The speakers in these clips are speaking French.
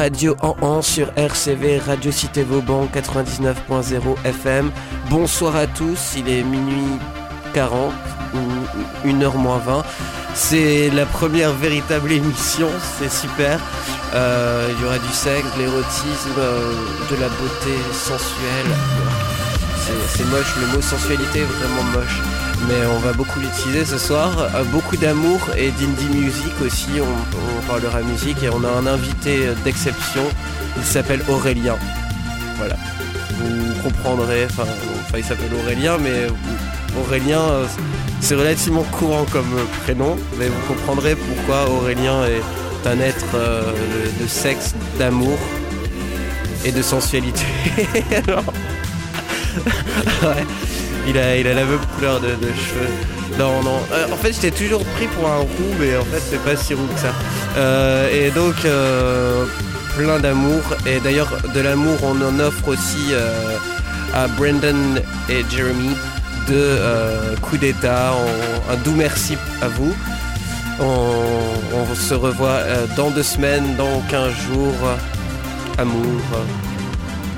Radio en sur RCV Radio Cité Vauban 99.0 FM. Bonsoir à tous, il est minuit 40, 1h moins 20. C'est la première véritable émission, c'est super. Euh, il y aura du sexe, de l'érotisme, euh, de la beauté sensuelle. C'est moche, le mot sensualité est vraiment moche. Mais on va beaucoup l'utiliser ce soir. Euh, beaucoup d'amour et d'indie music aussi. On, parlera musique et on a un invité d'exception. Il s'appelle Aurélien. Voilà. Vous comprendrez. Enfin, il s'appelle Aurélien, mais Aurélien, c'est relativement courant comme prénom. Mais vous comprendrez pourquoi Aurélien est un être de sexe, d'amour et de sensualité. Il a, il a la même couleur de, cheveux. Non, non. Euh, en fait, j'étais toujours pris pour un roux, mais en fait, c'est pas si roux que ça. Euh, et donc, euh, plein d'amour. Et d'ailleurs, de l'amour, on en offre aussi à Brendan et Jeremy de coup d'état. Un doux merci à vous. On, se revoit dans deux semaines, dans 15 jours. Amour,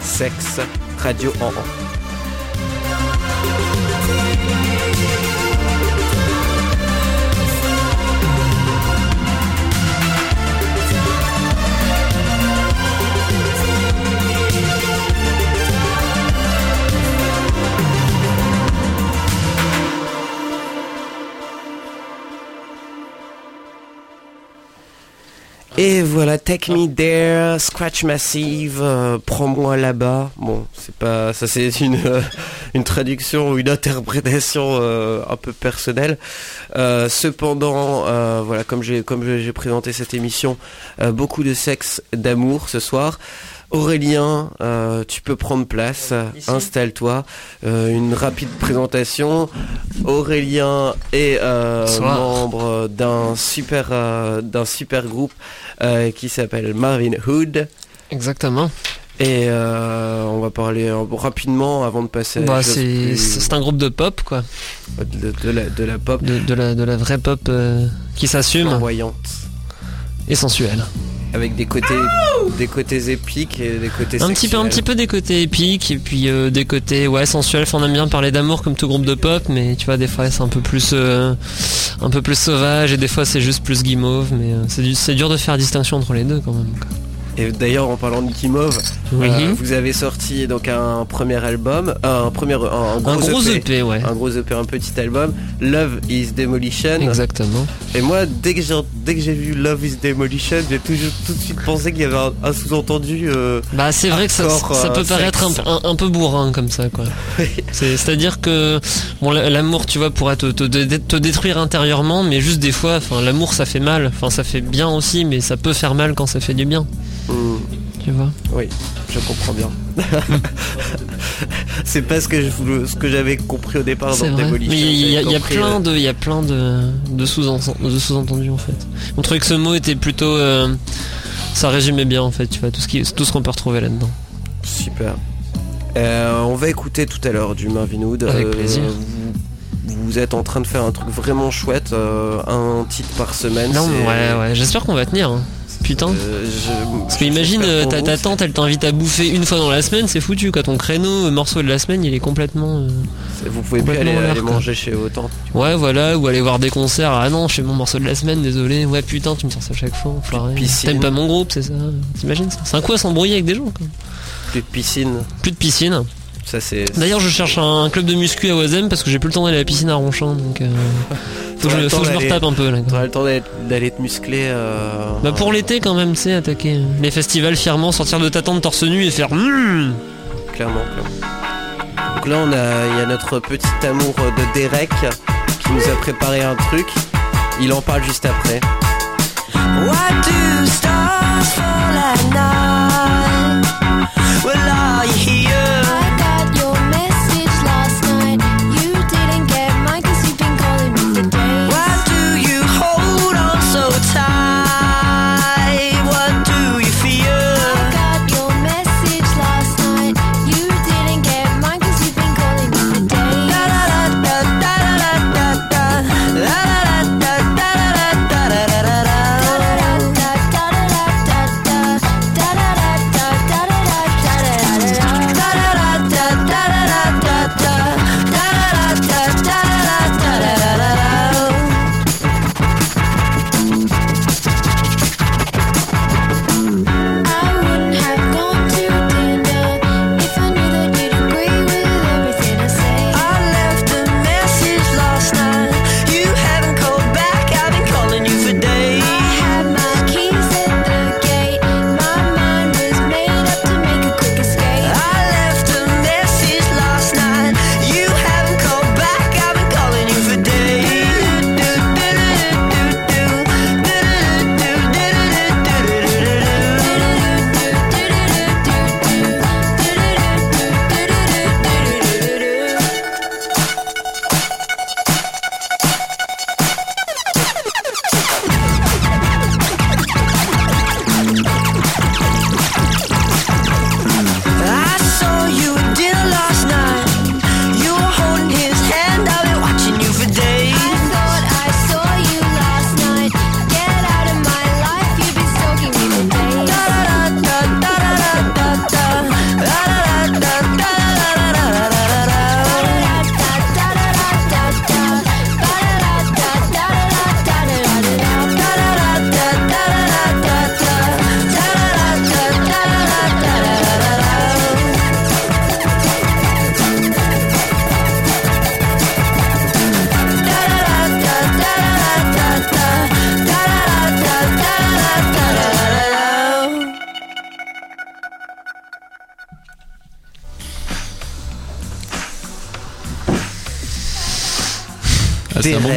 sexe, radio en rang. Voilà, Take Me There, Scratch Massive, euh, Prends-moi là-bas. Bon, c'est pas, ça c'est une, euh, une traduction ou une interprétation euh, un peu personnelle. cependant, voilà, comme j'ai comme j'ai présenté cette émission, beaucoup de sexe, d'amour ce soir. Aurélien, euh, tu peux prendre place, installe-toi. Euh, une rapide présentation. Aurélien est euh, membre d'un super, d'un super groupe qui s'appelle Marvin Hood. Exactement. Et on va parler rapidement avant de passer. Bah, c'est un groupe de pop quoi. De, la, de la, pop. De, la, de la vraie pop qui s'assume. Voyante. Et sensuelle avec des côtés des côtés épiques et des côtés un petit peu un petit peu des côtés épiques et puis euh, des côtés ouais sensuels. On aime bien parler d'amour comme tout groupe de pop mais tu vois des fois c'est un peu plus euh, un peu plus sauvage et des fois c'est juste plus guimauve mais euh, c'est dur de faire distinction entre les deux quand même et d'ailleurs, en parlant de Kimov, euh, vous avez sorti donc un premier album, un premier, un, gros, EP, e ouais. un gros EP, un petit album, Love Is Demolition. Exactement. Et moi, dès que j'ai dès que j'ai vu Love Is Demolition, j'ai toujours tout de suite pensé qu'il y avait un, sous-entendu. Euh, bah, c'est vrai que ça, ça peut euh, paraître un, peu bourrin comme ça, quoi. C'est-à-dire que bon, l'amour, tu vois, pourrait te, te, détruire intérieurement, mais juste des fois, enfin, l'amour, ça fait mal. Enfin, ça fait bien aussi, mais ça peut faire mal quand ça fait du bien. Vois Oui, je comprends bien. c'est pas ce que ce que j'avais compris au départ dans Demolition. il y, a plein euh, de, il y a plein de, de sous-entendus en fait. On trouvait que ce mot était plutôt, euh, ça résumait bien en fait, tu vois, tout ce qui, tout ce qu'on peut retrouver là-dedans. Super. Euh, on va écouter tout à l'heure du Marvin Wood. Avec plaisir. Vous, êtes en train de faire un truc vraiment chouette, un titre par semaine. Non, ouais, ouais. J'espère qu'on va tenir. Hein. Putain. Euh, Parce que imagine, euh, ta, tante, elle t'invite à bouffer une fois dans la semaine, c'est foutu. Quand ton créneau, euh, morceau de la semaine, il est complètement. vous pouvez pas aller, manger chez vos tantes. Ouais, voilà, ou aller voir des concerts. Ah non, chez mon morceau de la semaine, désolé. Ouais, putain, tu me sors ça chaque fois, T'aimes pas mon groupe, c'est ça T'imagines ça C'est un coup à s'embrouiller avec des gens, quoi. Plus de piscine. Plus de piscine. D'ailleurs, je cherche un club de muscu à Oisem parce que j'ai plus le temps d'aller à la piscine à Ronchamp. Donc, euh, faut, que je, me retape un peu. T'auras le temps d'aller te muscler. Euh, bah, pour l'été, quand même, c'est attaquer les festivals fièrement, sortir de ta tente torse nu et faire. Hmm. Clairement, clairement. Donc là, on a, il y a notre petit amour de Derek qui nous a préparé un truc. Il en parle juste après. What do stars fall at night? Well, are you here?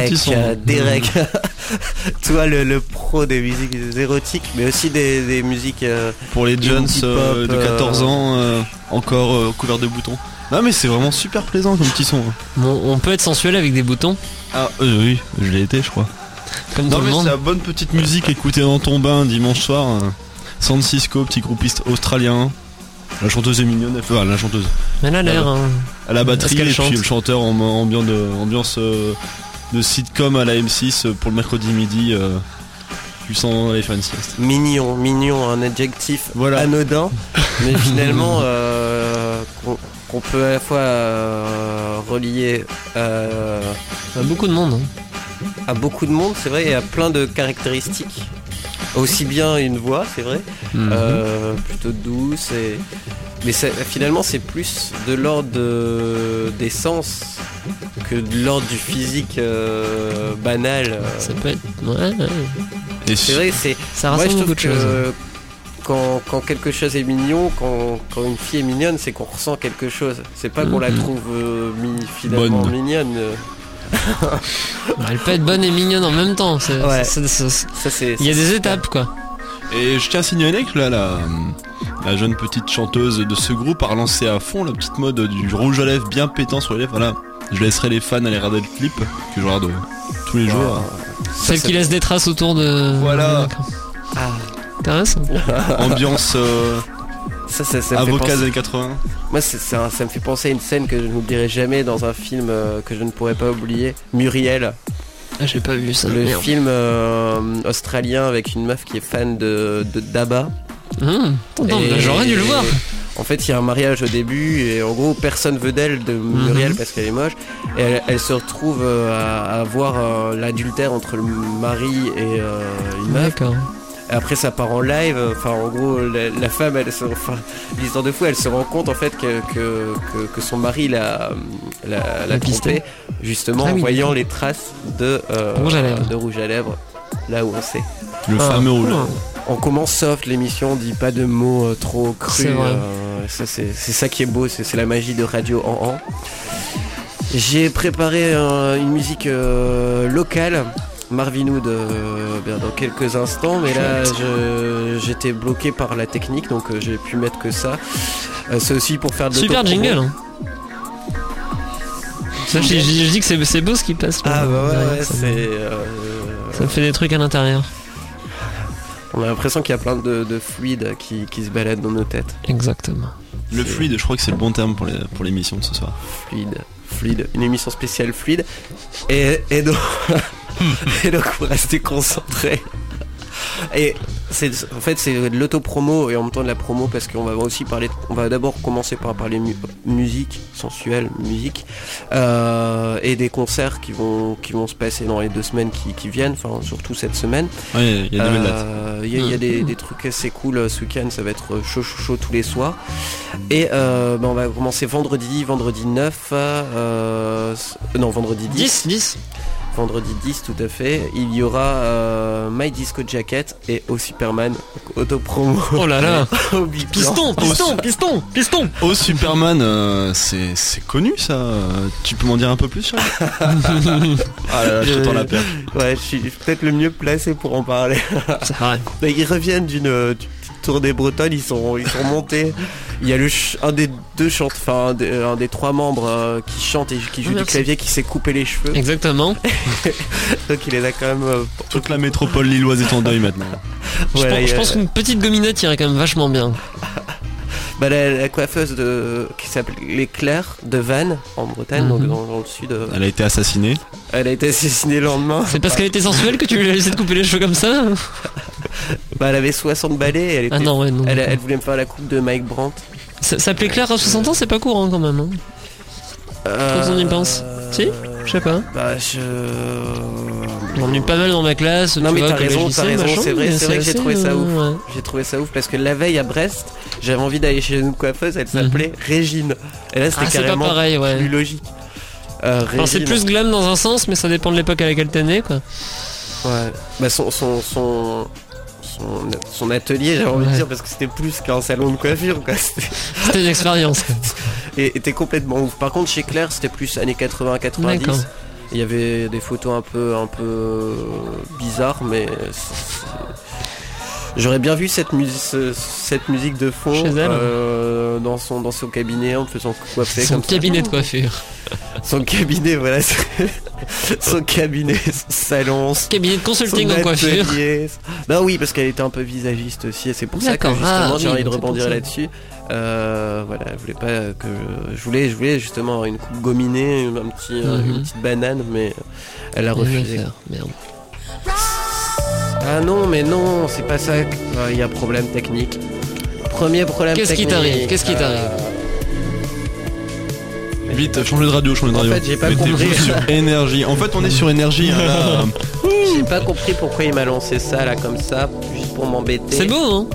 Derek, petit son. euh, Derek. toi le, le pro des musiques érotiques, mais aussi des, des musiques. euh, Pour les jeunes euh, de 14 euh, ans, euh, encore euh, couverts de boutons. Non mais c'est vraiment super plaisant comme petit son. hein. Bon, on peut être sensuel avec des boutons, Ah euh, oui, je l'ai été je crois. comme Non mais c'est la bonne petite musique écoutée dans ton bain dimanche soir. euh. San Francisco, petit groupiste australien. La chanteuse est mignonne, elle fait, ah, la chanteuse. Elle a l'air. hein. À la Est-ce batterie et chante puis le chanteur en ambiance de, ambiance euh, de sitcom à la M6 pour le mercredi midi. Euh, tu sens aller faire une sieste. mignon, mignon, un adjectif Voilà. anodin, mais finalement euh, qu'on qu'on peut à la fois euh, relier euh, a beaucoup de monde. hein. à beaucoup de monde, c'est vrai, et à plein de caractéristiques. Aussi bien une voix, c'est vrai, Mhm. euh, plutôt douce, et... mais ça- finalement c'est plus de l'ordre de- des sens que de l'ordre du physique euh, banal. euh. Ça peut être. Ouais, ouais. Et C'est vrai, c'est Ça Moi, je rassemble trouve beaucoup de choses. que quand, quand quelque chose est mignon, quand, quand une fille est mignonne, c'est qu'on ressent quelque chose. C'est pas qu'on la Mhm. trouve euh, mi- finalement Bonne. mignonne. euh. Elle peut être bonne et mignonne en même temps. c'est- Ouais. c'est- c'est- c'est- Ça, c'est. Il y a des étapes quoi. Et je tiens à signaler que là, la, la jeune petite chanteuse de ce groupe a relancé à fond la petite mode du rouge à lèvres bien pétant sur les lèvres. Voilà, je laisserai les fans aller regarder le clip que je regarde euh, tous les jours. Celle qui laisse des traces autour de. Voilà. Ah, Intéressant. Ambiance euh, ça, ça, ça me penser- années 80. Moi, ça me fait penser à une scène que je n'oublierai jamais dans un film euh, que je ne pourrais pas oublier. Muriel, Ah, j'ai pas vu ça. le merde. film euh, australien avec une meuf qui est fan de. Hum, attends, Et- bah, j'aurais dû le voir. En fait, il y a un mariage au début et en gros, personne veut d'elle de Muriel Mhm. parce qu'elle est moche. Et elle, elle se retrouve euh, à, à voir euh, l'adultère entre le mari et euh, une meuf. Après, ça part en live. Enfin, en gros, la, la femme, elle se, enfin, l'histoire de fou, elle se rend compte en fait que, que, que, que son mari l'a, l'a, l'a L'a pisté. trompé justement Ah en oui, voyant les traces de euh, Rouge à lèvres. de rouge à lèvres là où on sait. Le Ah, fameux rouge. On commence soft l'émission, on dit pas de mots euh, trop crus. C'est vrai. euh, ça, c'est, c'est ça qui est beau, c'est, c'est la magie de Radio en en. J'ai préparé euh, une musique euh, locale, Marvin Hood, euh, bien dans quelques instants, mais là je- j'étais bloqué par la technique, donc euh, j'ai pu mettre que ça. Euh, c'est aussi pour faire de Super jingle. hein. Ça, je, je- je dis que c'est beau ce qui passe. là. Ah bah ouais, Derrière, ouais, ça, me- euh, ça me fait des trucs à l'intérieur. on a l'impression qu'il y a plein de, de fluides qui, qui se baladent dans nos têtes. Exactement. Le fluide, je crois que c'est le bon terme pour les- pour l'émission de ce soir. Fluide, fluide, une émission spéciale fluide. Et, et donc, et donc pour rester concentré. Et c'est en fait c'est de l'autopromo et en même temps de la promo parce qu'on va aussi parler. On va d'abord commencer par parler mu- musique sensuelle, musique euh, et des concerts qui vont qui vont se passer dans les deux semaines qui, qui viennent. Enfin surtout cette semaine. Ouais, il y a des. Euh, Il y a, il y a des, des trucs assez cool euh, ce week-end, ça va être chaud chaud chaud tous les soirs. Et euh, ben, on va commencer vendredi, vendredi 9, euh, s- non vendredi 10, 10, 10. Vendredi 10 tout à fait. Il y aura euh, My Disco Jacket et au Superman, donc autopromo. Oh là là. au. Piston, piston, piston, piston. Oh Superman, euh, c'est c'est connu ça. Tu peux m'en dire un peu plus sur lui Ah là là, je t'entends la. Ouais, je suis peut-être le mieux placé pour en parler. C'est vrai. Mais ils reviennent d'une euh, tournée bretonne, ils sont, ils sont montés. Il y a le un des deux chante, enfin un des, un des trois membres euh, qui chante et qui joue du clavier, qui s'est coupé les cheveux. Exactement. Donc il les a quand même. euh, Toute la métropole lilloise est en deuil maintenant. Je a- pense qu'une petite gominette irait quand même vachement bien. Bah, la, la coiffeuse de qui s'appelle L'éclair de Vannes en Bretagne, donc Mhm. dans, dans le sud. euh, Elle a été assassinée. elle a été assassinée le lendemain. C'est parce qu'elle était sensuelle que tu lui as laissé de couper les cheveux comme ça Bah, elle avait 60 balais. et Elle, était, Ah non, ouais, non. elle, elle voulait me faire la coupe de Mike Brandt. Ça s'appelait Claire à 60 ans, c'est pas courant quand même. hein. Quand on y pense. Si? Je sais pas. Bah je. J'en ai eu pas mal dans ma classe. Non, tu mais t'as raison, t'as raison, c'est vrai, c'est vrai que j'ai trouvé ça euh, ouf. ouais. J'ai trouvé ça ouf parce que la veille à Brest, j'avais envie d'aller chez une coiffeuse, elle s'appelait Régine. Et là c'était Mhm. Ah, carrément pareil, ouais. plus logique. Euh, c'est plus glam dans un sens, mais ça dépend de l'époque à laquelle t'es né, quoi. Ouais. Bah son son son son, son atelier, j'avais envie de dire parce que c'était plus qu'un salon de coiffure quoi. C'était- une expérience. Et était complètement ouf. Par contre chez Claire, c'était plus années 80 90. D'accord. Il y avait des photos un peu, un peu bizarres, mais j'aurais bien vu cette, musique, cette musique de fond euh, dans, son, dans son cabinet en me faisant coiffer. Son cabinet de coiffure. son cabinet, voilà. son cabinet, son salon. Cabinet de consulting en coiffure. Non, oui, parce qu'elle était un peu visagiste aussi, et c'est pour ça que justement ah, j'ai envie de rebondir là-dessus. Euh, voilà, je voulais pas que je voulais, je voulais justement une coupe gominée, un petit, euh, une mhm. petite banane, mais elle a refusé. Merde. Ah non, mais non, c'est pas ça. Il y a problème technique. Premier problème Qu'est-ce qui t'arrive Qu'est-ce qui euh, t'arrive Vite, changez de radio, changez de radio. En fait, j'ai pas compris. sur énergie. En fait, on est sur énergie. Hein, j'ai pas compris pourquoi il m'a lancé ça là comme ça, juste pour m'embêter. C'est beau, hein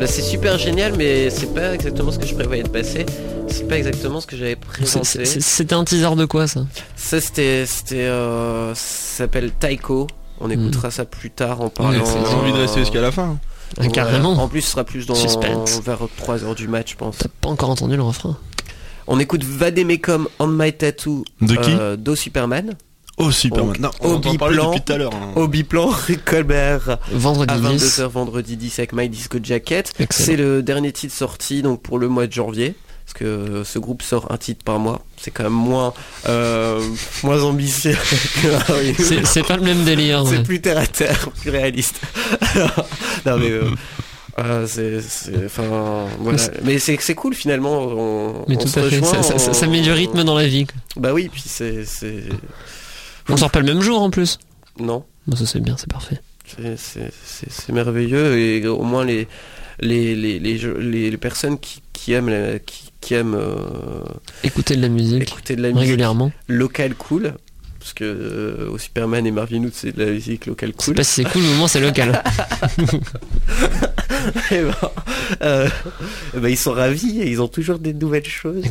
bah, c'est super génial, mais c'est pas exactement ce que je prévoyais de passer. C'est pas exactement ce que j'avais présenté. C'était un teaser de quoi ça Ça c'était, c'était, euh, ça s'appelle Taiko. On écoutera ça plus tard en parlant. J'ai envie de rester jusqu'à la fin. Ah, carrément. En plus, ce sera plus dans vers 3 heures du match, je pense. T'as pas encore entendu le refrain On écoute Vademekom On My Tattoo de qui euh, Do Superman. Oh Superman. Non, on au biplan, depuis tout à l'heure. Hein. Au biplan, Colbert. Vendredi à 22h vendredi 10 avec My Disco Jacket. C'est le dernier titre sorti donc pour le mois de janvier que ce groupe sort un titre par mois. C'est quand même moins, euh, moins ambitieux. c'est pas le même délire. C'est plus terre à terre, plus réaliste. non mais. Euh, euh, c'est, enfin, voilà. Mais c'est, cool finalement. On, mais tout à fait. Ça, met du rythme dans la vie. Bah oui, puis c'est, c'est. On sort pas le même jour en plus. Non. Bah, ça c'est bien, c'est parfait. C'est, merveilleux et au moins les les, les, les, les personnes qui, qui aiment la, qui, qui aiment euh, écouter de la musique, écouter de la musique régulièrement, local cool. Parce que euh, au Superman et Marvin Hood c'est de la musique local cool. pas si c'est cool, au moment c'est local. et ben, euh, ben, ils sont ravis et ils ont toujours des nouvelles choses.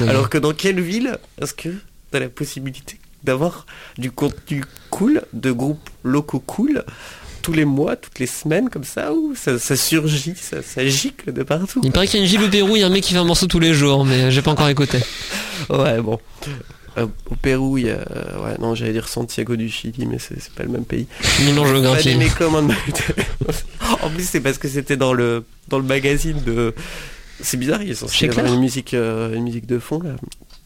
Alors que dans quelle ville est-ce que tu as la possibilité d'avoir du contenu cool, de groupes locaux cool tous les mois, toutes les semaines comme ça, ou ça, surgit, ça, gicle de partout. Il paraît qu'il y a une gile au Pérou, il y a un mec qui fait un morceau tous les jours, mais j'ai pas encore écouté. ouais, bon. Euh, au Pérou, il y a. Ouais, non, j'allais dire Santiago du Chili, mais c'est pas le même pays. non géographie. en plus, c'est parce que c'était dans le, dans le magazine de. C'est bizarre, il est censé y avoir une musique, euh, une musique de fond là.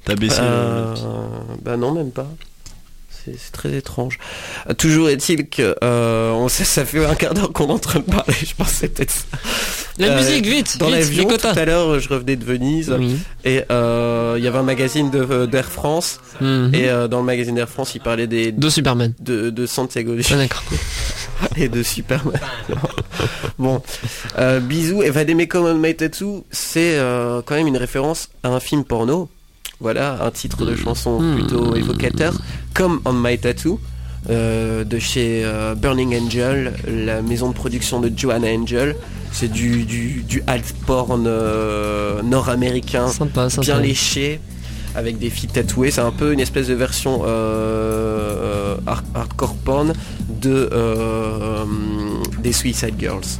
T'as baissé euh, Bah non, même pas c'est très étrange. Euh, toujours est-il que euh, on sait, ça fait un quart d'heure qu'on est en train de parler. Je pensais peut-être ça. La musique, vite Dans l'avion, tout à l'heure, je revenais de Venise et euh, il y avait un magazine d'Air France mhm. et dans le magazine d'Air France, il parlait des de Superman, de, de Santiago ah, d'accord. et de Superman. bon, bisous. Et Vademecum on My Tattoo, c'est quand même une référence à un film porno. Voilà, un titre de chanson hmm. plutôt évocateur, comme On My Tattoo. Euh, de chez euh, Burning Angel, la maison de production de Joanna Angel. C'est du, du, du alt porn euh, nord-américain, bien léché, avec des filles tatouées. C'est un peu une espèce de version hardcore porn de des Suicide Girls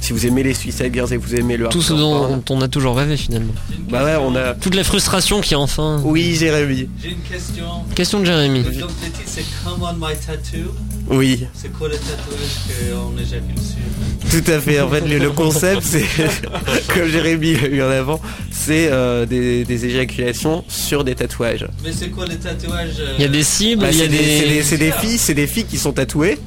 si vous aimez les Suicide Girls et vous aimez le Tout ce dont on a toujours rêvé finalement. Bah ouais, on a. Toute la frustration qui enfin. Oui, Jérémy. J'ai une question. Question de Jérémy. Donc le titre c'est Come on my tattoo. Oui. C'est quoi le tatouage qu'on éjacule dessus Tout à fait. En fait, le, concept, c'est comme Jérémy l'a eu en avant, c'est euh, des, des, éjaculations sur des tatouages. Mais c'est quoi les tatouages euh Il y a des cibles, bah, il y a des. C'est des, filles, c'est des filles qui sont tatouées.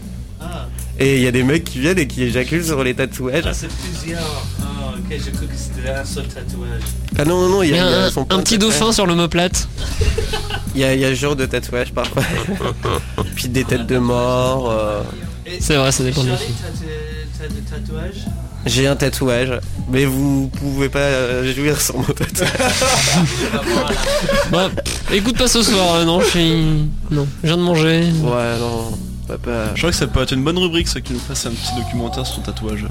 Et il y a des mecs qui viennent et qui éjaculent sur les tatouages. Ah, c'est plusieurs. Ah, ok, j'ai cru que c'était un seul tatouage. Ah non, non, non, il y a, un, un petit dauphin sur l'omoplate. Il y a, y a ce genre de tatouage parfois. Puis des têtes de mort. Euh. C'est vrai, ça dépend T'as des tatouages? J'ai un tatouage, mais vous pouvez pas euh, jouir sur mon tatouage. bah, écoute pas ce soir, euh, non, je suis... Non, je viens de manger. Ouais, non. Je crois que ça peut être une bonne rubrique, ça, qui nous fasse un petit documentaire sur ton tatouage.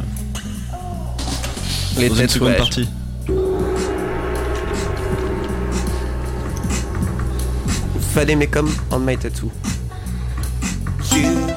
Les Dans une seconde partie. Fallait mais comme on my tattoo. You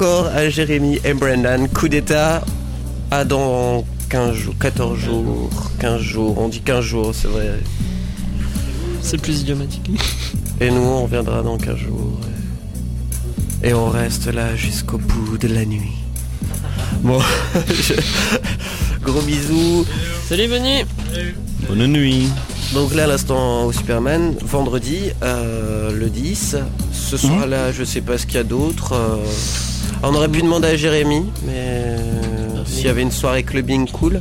encore à Jérémy et Brendan. Coup d'état à dans 15 jours, 14 jours, 15 jours. On dit 15 jours, c'est vrai. C'est plus idiomatique. Et nous, on reviendra dans 15 jours. Et, on reste là jusqu'au bout de la nuit. Bon, je- gros bisous. Salut Bonnie Bonne nuit. Donc là, l'instant au Superman, vendredi, euh, le 10. Ce soir-là, je sais pas ce qu'il y a d'autre. euh. On aurait pu demander à Jérémy, mais euh, s'il y avait une soirée clubbing cool,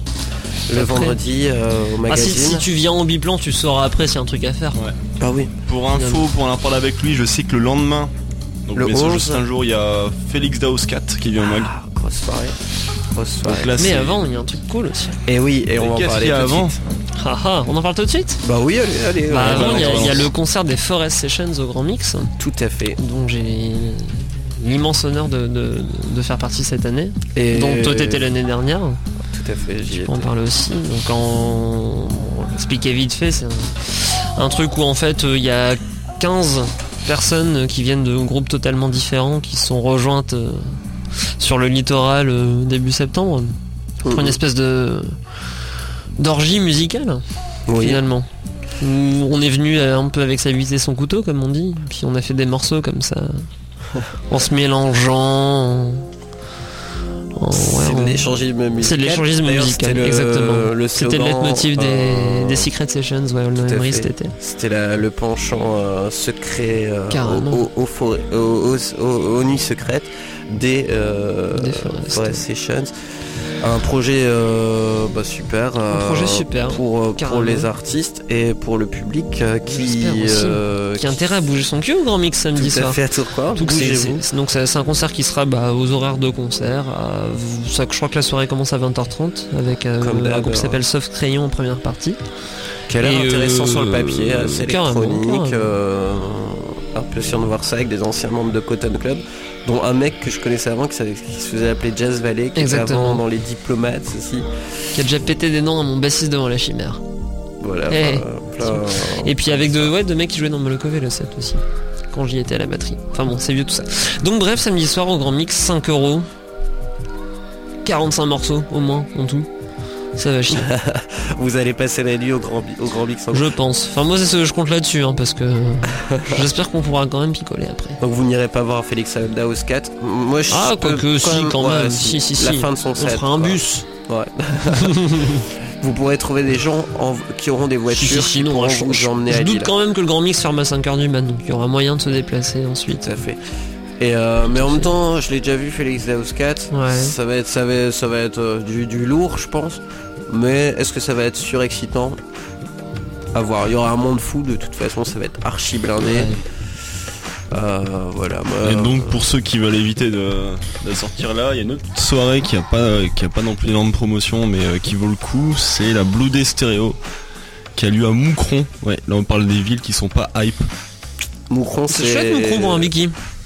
le Après. vendredi euh, au Ah si, magazine. si tu viens en biplan, tu sauras après s'il y a un truc à faire. Ouais. Ah oui. Pour info, pour en parler avec lui, je sais que le lendemain, donc Le bien sûr, 11. juste un jour, il y a Félix Dauskat qui vient au mag. Ah, grosse soirée. Grosse soirée. Donc là, Mais avant, il y a un truc cool aussi. et oui, et on va en parler y a tout de avant suite. Ah ah, on en parle tout de suite? Bah oui, allez, allez. Bah ouais, avant, il y, y a le concert des Forest Sessions au Grand Mix, Tout à fait. dont j'ai l'immense honneur de, de- de faire partie cette année, Et dont toi t'étais l'année dernière. Tout à fait, j'y étais. parler aussi. Donc en on va expliquer vite fait, c'est un, un truc où en fait euh, il y a 15 personnes qui viennent de groupes totalement différents qui se sont rejointes euh, sur le littoral euh, début septembre pour une Mhm. espèce de d'orgie musicale Oui. finalement. Où On est venu un peu avec sa bite et son couteau comme on dit, puis on a fait des morceaux comme ça en se mélangeant. en- ouais, C'est de l'échangisme musical. c'est de l'échangisme musical, c'était le- exactement. Le C'était le leitmotiv des, euh, des Secret Sessions, ouais, All. C'était la- le penchant euh, secret euh, aux, nuits secrètes des, euh, Des Forest. Forest Sessions. Un projet euh, bah, super. euh, projet super, pour, euh, pour carrément. les artistes et pour le public euh, qui, euh, Qui a intérêt à bouger son cul au Grand Mix samedi tout soir. fait à Tourcoing. Donc c'est- donc un concert qui sera bah, aux horaires de concert. ça, je crois que la soirée commence à 20h30 avec euh, un groupe qui s'appelle Soft Crayon en première partie. Qui a l'air intéressant euh, sur le papier, assez carrément, électronique. carrément. euh, un peu si on de voir ça avec des anciens membres de Cotton Club, dont un mec que je connaissais avant qui, se faisait appeler Jazz Valley, qui était Exactement. avant dans les diplomates aussi. Qui a déjà pété des noms à mon bassiste devant la chimère. Voilà. Eh. Et puis avec de, ouais, de mecs qui jouaient dans Molokov et le 7 aussi. Quand j'y étais à la batterie. Enfin bon, c'est vieux tout ça. Donc bref, samedi soir au Grand Mix, 5 euros. 45 morceaux au moins en tout. Ça va chier. Vous allez passer la nuit au Grand, au grand Big Je pense. Enfin, moi, c'est ce que je compte là-dessus, hein, parce que j'espère qu'on pourra quand même picoler après. Donc, vous n'irez pas voir Félix House 4 Moi, je Ah, quoique, si, même- quand ouais, même. si. Si, si, La si. fin de son On set. fera un quoi. bus. Ouais. vous pourrez trouver des gens en- qui auront des Si, voitures si, qui sinon, pourront je, vous je- emmener je à doute Lille. quand même que le Grand Mix ferme à 5h du mat, donc il y aura moyen de se déplacer ensuite. Tout à fait. Et euh, mais en même temps, je l'ai déjà vu Félix House 4 Ouais. Ça va être, ça va, ça va être euh, du, du lourd, je pense. Mais est-ce que ça va être surexcitant? À voir. Il y aura un monde fou. De toute façon, ça va être archi blindé. Ouais. Euh, voilà. moi, Et donc pour ceux qui veulent éviter de, de sortir là, il y a une autre soirée qui a pas qui a pas non plus énorme promotion mais euh, qui vaut le coup, c'est la Blue Day Stereo qui a lieu à Moucron. Ouais, là on parle des villes qui sont pas hype. Moucron, C'est chouette, mon con pour un Mickey.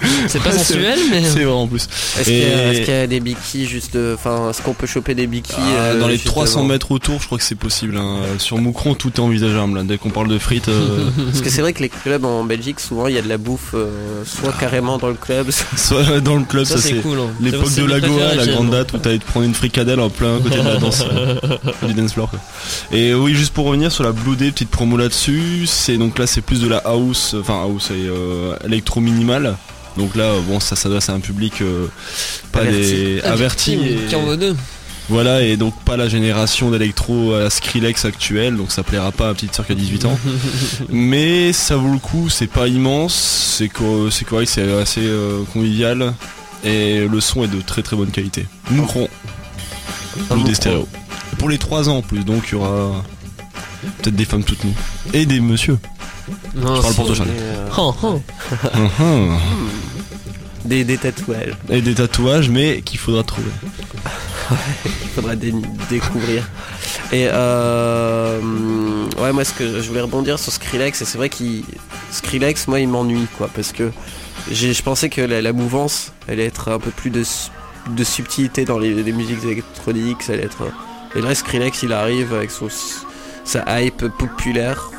c'est pas sensuel, mais. C'est vrai en plus. Est-ce qu'il y, a- y des bikis juste, euh, enfin, est-ce qu'on peut choper des bikis Ah, euh, dans les juste 300 devant mètres autour, je crois que c'est possible. hein. Sur Moucron, tout est envisageable. là. Dès qu'on parle de frites, euh, Parce que c'est vrai que les clubs en Belgique, souvent, il y a de la bouffe, euh, soit carrément dans le club, soit dans le club, Ça, ça, c'est cool. hein. l'époque de la Goa, la grande date où t'allais te prendre une fricadelle en plein côté de la danse du dance floor. quoi. Et oui, juste pour revenir sur la Blue Day, petite promo là-dessus, c'est donc là c'est plus de la house, enfin house et euh, électro minimal. Donc là, bon, ça s'adresse à un public euh, pas Averti. des avertis. Qui- et-. Voilà, et donc pas la génération d'électro à la Skrillex actuelle, donc ça plaira pas à petite sœur qui a 18 ans. Mais ça vaut le coup, c'est pas immense, c'est co- c'est correct, c'est assez euh, convivial, et le son est de très très bonne qualité. Moucron, Moucron. des stéréos. Pour les 3 ans en plus, donc il y aura peut-être des femmes toutes nues. Et des messieurs. Non, Je parle pour toi, Charlie. Euh, Oh, oh. Des, des tatouages. Et des tatouages, mais qu'il faudra trouver. Il faudra dé- découvrir. Et euh, ouais, moi ce que je voulais rebondir sur Skrillex, et c'est vrai qu'il Skrillex, moi il m'ennuie quoi, parce que j'ai- je pensais que la, la mouvance allait être un peu plus de, de subtilité dans les, les musiques électroniques, ça allait être. Et là Skrillex il arrive avec son, sa hype populaire.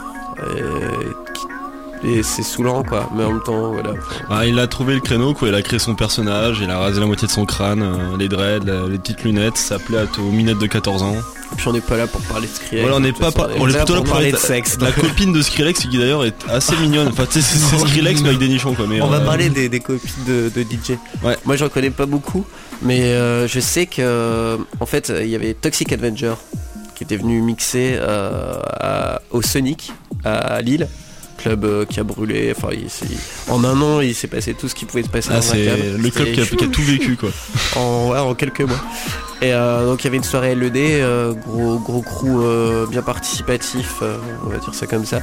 Et, et c'est saoulant quoi, mais en même temps voilà. Ah, il a trouvé le créneau, quoi. Il a créé son personnage, il a rasé la moitié de son crâne, euh, les dreads, la- les petites lunettes, ça plaît à aux minettes de 14 ans. Puis on n'est pas là pour parler de Skrillex. Voilà, on n'est pas, façon, pas- on est là plutôt là pour parler de sexe. La copine de Skrillex qui d'ailleurs est assez mignonne. Enfin, tu sais, c'est Skrillex mais avec des nichons quoi. Mais, On va euh, parler des, des copines de, de DJ. Ouais. Moi j'en connais pas beaucoup, mais euh, je sais que euh, en fait il y avait Toxic Avenger qui était venu mixer euh, à- au Sonic à Lille, club euh, qui a brûlé. Enfin, il en un an il s'est passé tout ce qui pouvait se passer ah, dans un c'est club. le club qui a, C'était qui a tout vécu quoi. en, ouais, en quelques mois. Et euh, donc il y avait une soirée LED, euh, gros gros crew euh, bien participatif, on va dire ça comme ça,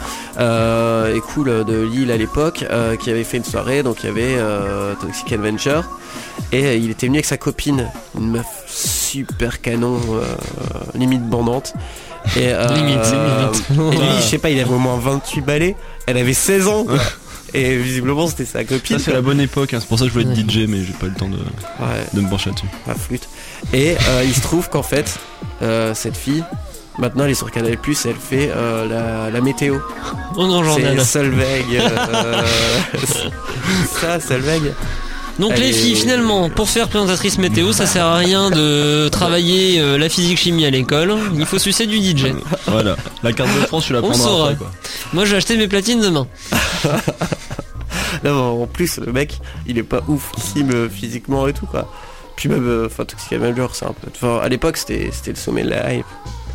et cool de Lille à l'époque, qui avait fait une soirée. Donc il y avait Toxic Adventure et il était venu avec sa copine, une meuf super canon, limite bandante. Et, euh, Limite, limite. et lui, je sais pas, il avait au moins 28 balais, elle avait 16 ans. Et visiblement c'était sa copine. Ça c'est la bonne époque. hein. C'est pour ça que je voulais être Ouais. DJ mais j'ai pas eu le temps de, Ouais. de me pencher là-dessus. la flûte. Et euh, il se trouve qu'en fait, euh, cette fille, maintenant elle est sur Canal Plus, elle fait euh, la, la météo. Au grand C'est. Solveig. euh, ça, Solveig. Donc les filles, finalement, pour faire présentatrice météo, ça sert à rien de travailler euh, la physique chimie à l'école. Il faut sucer du DJ. Voilà. La carte de France tu la On prendras saura. après quoi. Moi, j'ai acheté mes platines demain. Non, en plus, le mec, il est pas ouf euh, physiquement et tout quoi. Puis même, euh, enfin, Toxic Avenger, c'est un peu. Enfin, à l'époque, c'était c'était le sommet de la hype.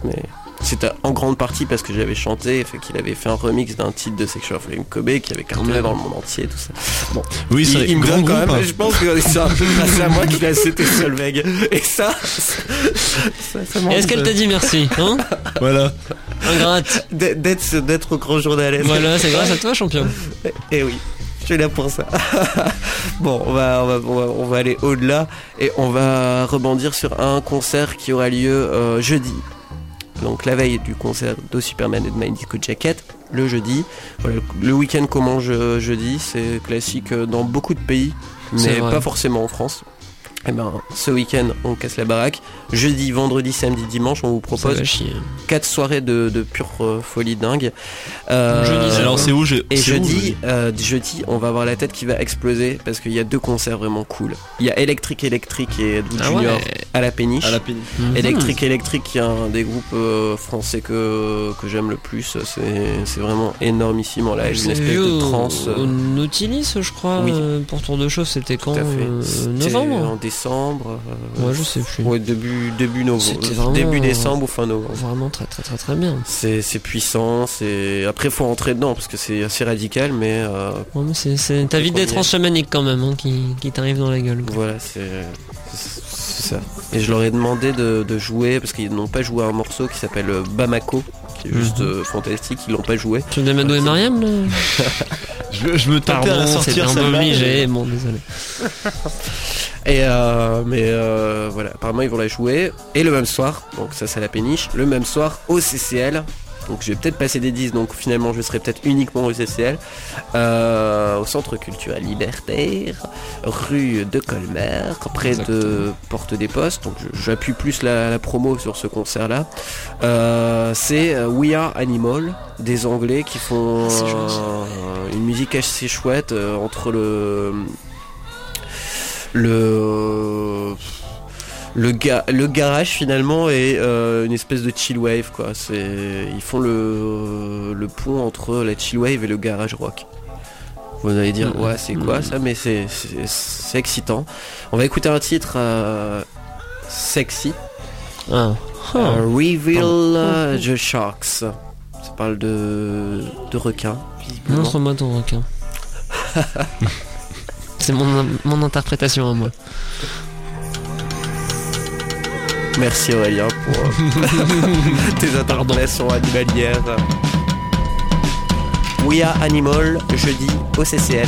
Mais c'était en grande partie parce que j'avais chanté, fait qu'il avait fait un remix d'un titre de Sexual Flame Kobe qui avait cartonné dans le monde entier, tout ça. Oui, c'est il, il me grand donne quand groupe. même, hein. je pense que c'est un peu grâce à moi qu'il a cité Solveig. Et ça, ça, ça Est-ce qu'elle t'a dit merci hein Voilà. Ingrate. d'être d'être au grand journaliste Voilà, c'est grâce à toi, champion. Et oui, je suis là pour ça. bon, on va, on va, on va, on va aller au-delà et on va rebondir sur un concert qui aura lieu euh, jeudi. Donc la veille du concert de Superman et de My Disco Jacket, le jeudi. Voilà, le week-end commence je- jeudi, c'est classique dans beaucoup de pays, mais pas forcément en France. Eh ben, ce week-end, on casse la baraque. Jeudi, vendredi, samedi, dimanche, on vous propose quatre soirées de, pure euh, folie dingue. Euh, alors c'est où Et jeudi, euh, jeudi, on va avoir la tête qui va exploser parce qu'il y a deux concerts vraiment cool. Il y a Electric Electric et ah Junior à la péniche. À la péniche. Mhm. Electric Electric, qui est un des groupes français que, que j'aime le plus. C'est vraiment énormissime en live, une espèce de trance. Au Nautilus, je crois, pour Tour de Chauffe, c'était quand Novembre décembre. Euh, je sais plus. Ouais, début, début novembre. Début décembre ou fin novembre. Vraiment très très très très bien. C'est puissant, c'est. Après faut rentrer dedans parce que c'est assez radical, mais. Euh, c'est ta vie d'être chamanique quand même hein, qui, qui t'arrive dans la gueule. Voilà, c'est. ça. Et je leur ai demandé de, de jouer parce qu'ils n'ont pas joué un morceau qui s'appelle Bamako qui est juste mhm. euh, fantastique, ils l'ont pas joué. Tu de Mado et Mariam je, je, me tapais à sortir ça. obligé, bon désolé. Et euh, mais euh, voilà, apparemment ils vont la jouer. Et le même soir, donc ça c'est la péniche, le même soir au CCL, donc je vais peut-être passer des 10, donc finalement je serai peut-être uniquement au CCL, euh, au Centre culturel libertaire, rue de Colmer, près de Porte des Postes. Donc j'appuie plus la, promo sur ce concert-là. Euh, c'est euh, We Are Animal, des Anglais qui font une musique assez chouette entre le le le, le garage finalement est euh, une espèce de chill wave quoi. C'est ils font le, le pont entre la chill wave et le garage rock. Vous allez dire ouais c'est quoi ça? Mais c'est excitant. On va écouter un titre euh, sexy. Ah. Euh, Reveal the Sharks. Ça parle de, de requins. Non, c'est moi ton requin. C'est mon, mon interprétation à moi. Merci Aurélien pour euh, tes interventions animalières. We are Animal, jeudi au CCL.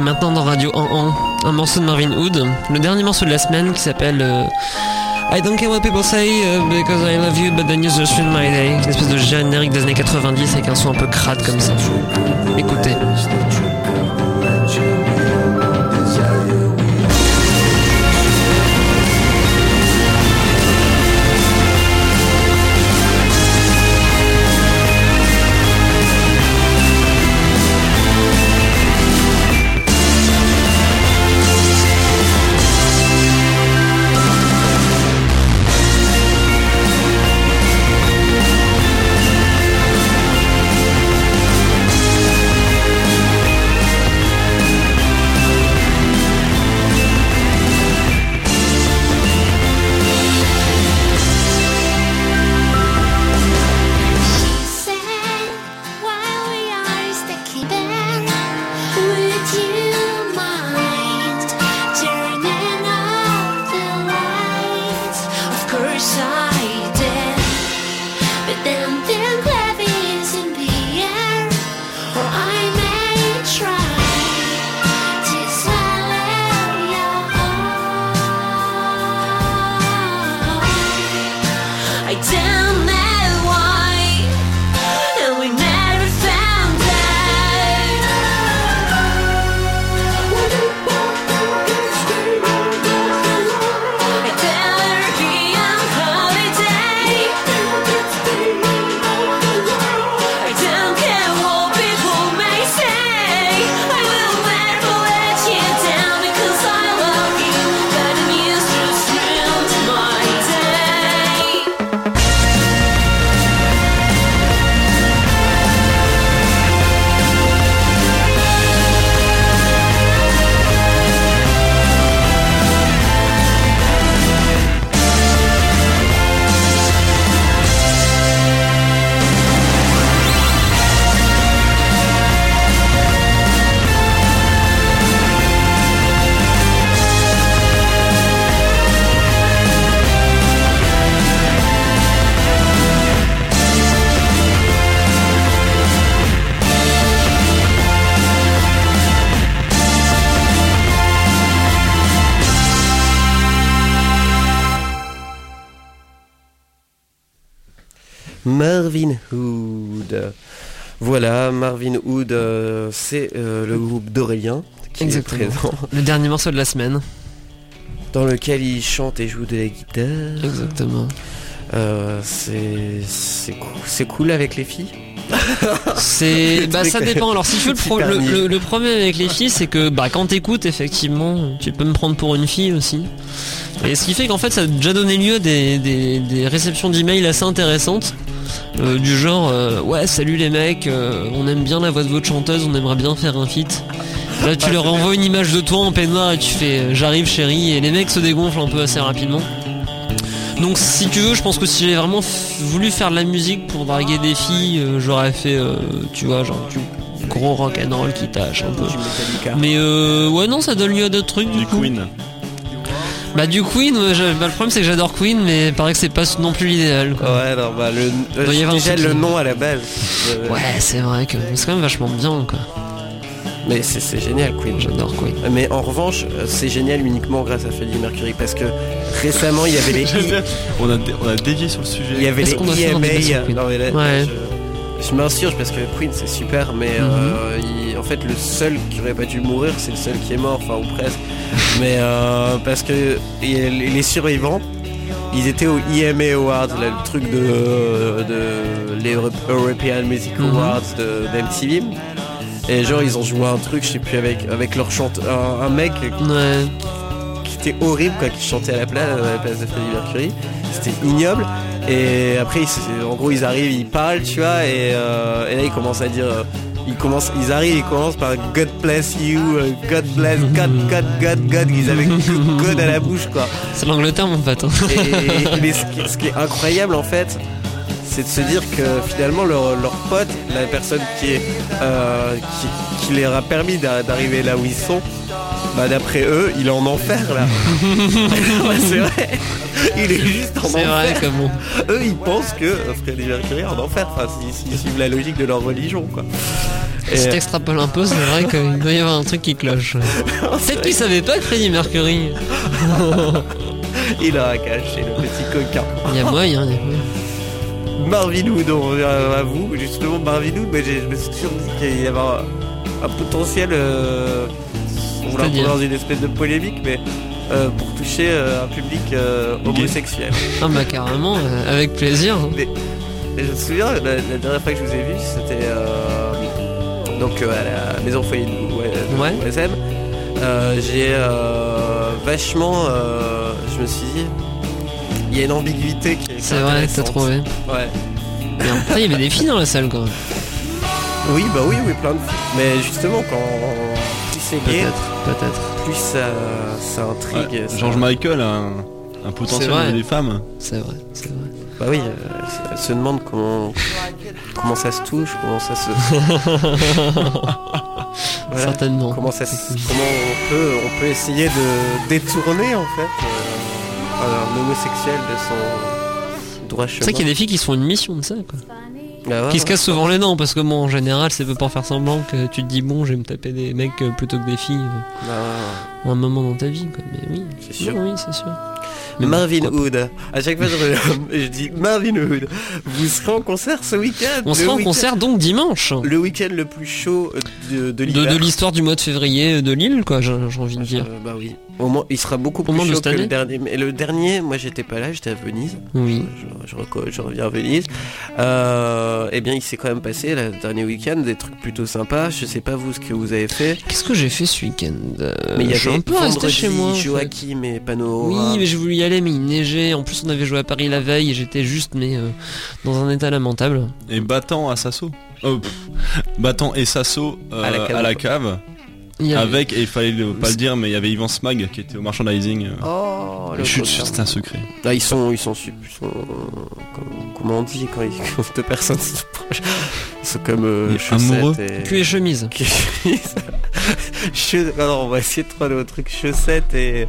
Maintenant dans Radio 1 un morceau de Marvin Hood, le dernier morceau de la semaine qui s'appelle euh, I don't care what people say uh, because I love you but the news just my day. Une espèce de générique des années 90 avec un son un peu crade comme ça. Écoutez. Euh, euh, le groupe d'Aurélien qui est présent. Le dernier morceau de la semaine. Dans lequel il chante et joue de la guitare. Exactement. Euh, c'est cool avec les filles c'est bah ça dépend alors si tu veux le, problème avec les filles c'est que bah quand t'écoutes effectivement tu peux me prendre pour une fille aussi et ce qui fait qu'en fait ça a déjà donné lieu à des, des réceptions d'emails assez intéressantes euh, du genre euh, ouais salut les mecs, euh, on aime bien la voix de votre chanteuse, on aimerait bien faire un feat. Là tu leur envoies une image de toi en peignoir et tu fais j'arrive chérie et les mecs se dégonflent un peu assez rapidement. Donc si tu veux, je pense que si j'avais vraiment voulu faire de la musique pour draguer des filles, j'aurais fait, tu vois, genre du gros rock and roll qui tâche un peu. Mais ouais non, ça donne lieu à d'autres trucs du, coup. Bah du Queen, bah, le problème c'est que j'adore Queen, mais paraît que c'est pas non plus l'idéal. Ouais, non, bah le, déjà le nom à la base. Euh, ouais, c'est vrai que c'est quand même vachement bien quoi. Mais c'est génial Queen. J'adore Queen. Mais en revanche, euh, c'est génial uniquement grâce à Freddie Mercury parce que récemment il y avait les. on, a on a dévié sur le sujet. Il y avait les EMA. Non, mais là, ouais. Je, m'insurge parce que Queen c'est super, mais mhm. euh, en fait le seul qui aurait pas dû mourir, c'est le seul qui est mort, enfin ou presque. Mais euh, parce que les survivants, ils étaient au EMA Awards, le truc de, de les European Music mhm. Awards de, d'MTV. Et genre ils ont joué un truc, je sais plus avec avec leur chanteur, un, mec qui était horrible quoi, qui chantait à la place, à la place de Freddie Mercury. C'était ignoble. Et après, en gros, ils arrivent, ils parlent, tu vois, et, euh, et là ils commencent à dire ils commencent, ils arrivent, ils commencent par God bless you, euh, God bless, God, God, God, God. Ils avaient God à la bouche, quoi. C'est l'Angleterre, mon pote. Hein. mais ce qui, est incroyable, en fait, c'est de se dire que finalement leur, leur pote, la personne qui, est, euh, qui, qui, leur a permis d'arriver là où ils sont, bah d'après eux, il est en enfer là. c'est vrai. Il est juste en enfer. C'est vrai comment. Eux, ils pensent que Frédéric Mercury est en enfer. Enfin, s'ils suivent la logique de leur religion, quoi. Si t'extrapoles un peu, c'est vrai qu'il doit y avoir un truc qui cloche. Peut-être qu'il savait pas que Freddie Mercury. Il a caché le petit coquin. Il y a moyen, il y a moyen. Marvin Hood, on revient à vous. Justement, Marvin Hood, mais je me suis toujours dit qu'il y avait un, un potentiel. Euh, on va C'est-à-dire dans une espèce de polémique, mais euh, pour toucher euh, un public euh, homosexuel. Ah bah carrément, avec plaisir. Et je me souviens, la, la dernière fois que je vous ai vu, c'était donc euh, à la maison foyer de ouais, Ouais. OSM. Euh, J'ai euh, vachement, euh, je me suis dit, il y a une ambiguïté qui est. C'est vrai, t'as trouvé. Ouais. Mais après, il y avait des filles dans la salle quand même. Oui, bah oui, oui, plein de filles. Mais justement, quand plus c'est gay, Peut-être, peut-être. plus ça, ça intrigue. Ouais, ça- George Michael a un, un potentiel des femmes. C'est vrai, c'est vrai. Bah oui, euh, elle se demande comment, comment ça se touche, comment ça se. Voilà. Certainement. Comment, ça, se- comment on, peut, on peut essayer de détourner en fait euh, un homosexuel de son droit chemin. C'est vrai qu'il y a des filles qui se font une mission de ça, quoi. Bah ouais, Qui se ouais. cassent souvent les dents, parce que bon, en général, c'est peu pour faire semblant que tu te dis, bon, je vais me taper des mecs euh, plutôt que des filles euh, Bah à un moment dans ta vie, quoi. Mais oui, C'est sûr. Oui, c'est sûr. Marvin Hood. À chaque fois je, dis Marvin Hood. Vous serez en concert ce week-end. On sera en concert donc dimanche. Le week-end le plus chaud de, de De, l'hiver. de l'histoire du mois de février de Lille, quoi, j'ai j'ai envie de dire. Euh, bah oui. Au moins, il sera beaucoup plus chaud que le dernier. Mais le dernier, moi j'étais pas là, j'étais à Venise. Oui. Je, je je reviens à Venise. Euh, eh bien, il s'est quand même passé le dernier week-end des trucs plutôt sympas. Je sais pas vous ce que vous avez fait. Qu'est-ce que j'ai fait ce week-end Euh, mais il y Je avait un peu vendredi, chez moi. en fait. Joachim et Pano. Oui, mais j'ai voulu y aller, mais il neigeait. En plus, on avait joué à Paris la veille et j'étais juste, mais euh, dans un état lamentable. Et battant à Sasso. Oh, battant et Sasso euh, À la cave. à la cave. Il y avait- Avec, et il fallait le- pas le dire, mais il y avait Yvan Smag qui était au merchandising. euh. Oh, le je suis sûr c'est un secret. Là, ils sont, ils sont, sup- ils sont, comme- comment on dit quand, ils, quand deux personnes se proches Ils sont comme euh, chaussettes amoureux. et... Cul et chemise. Che- Alors, on va essayer de trouver autre truc chaussettes et.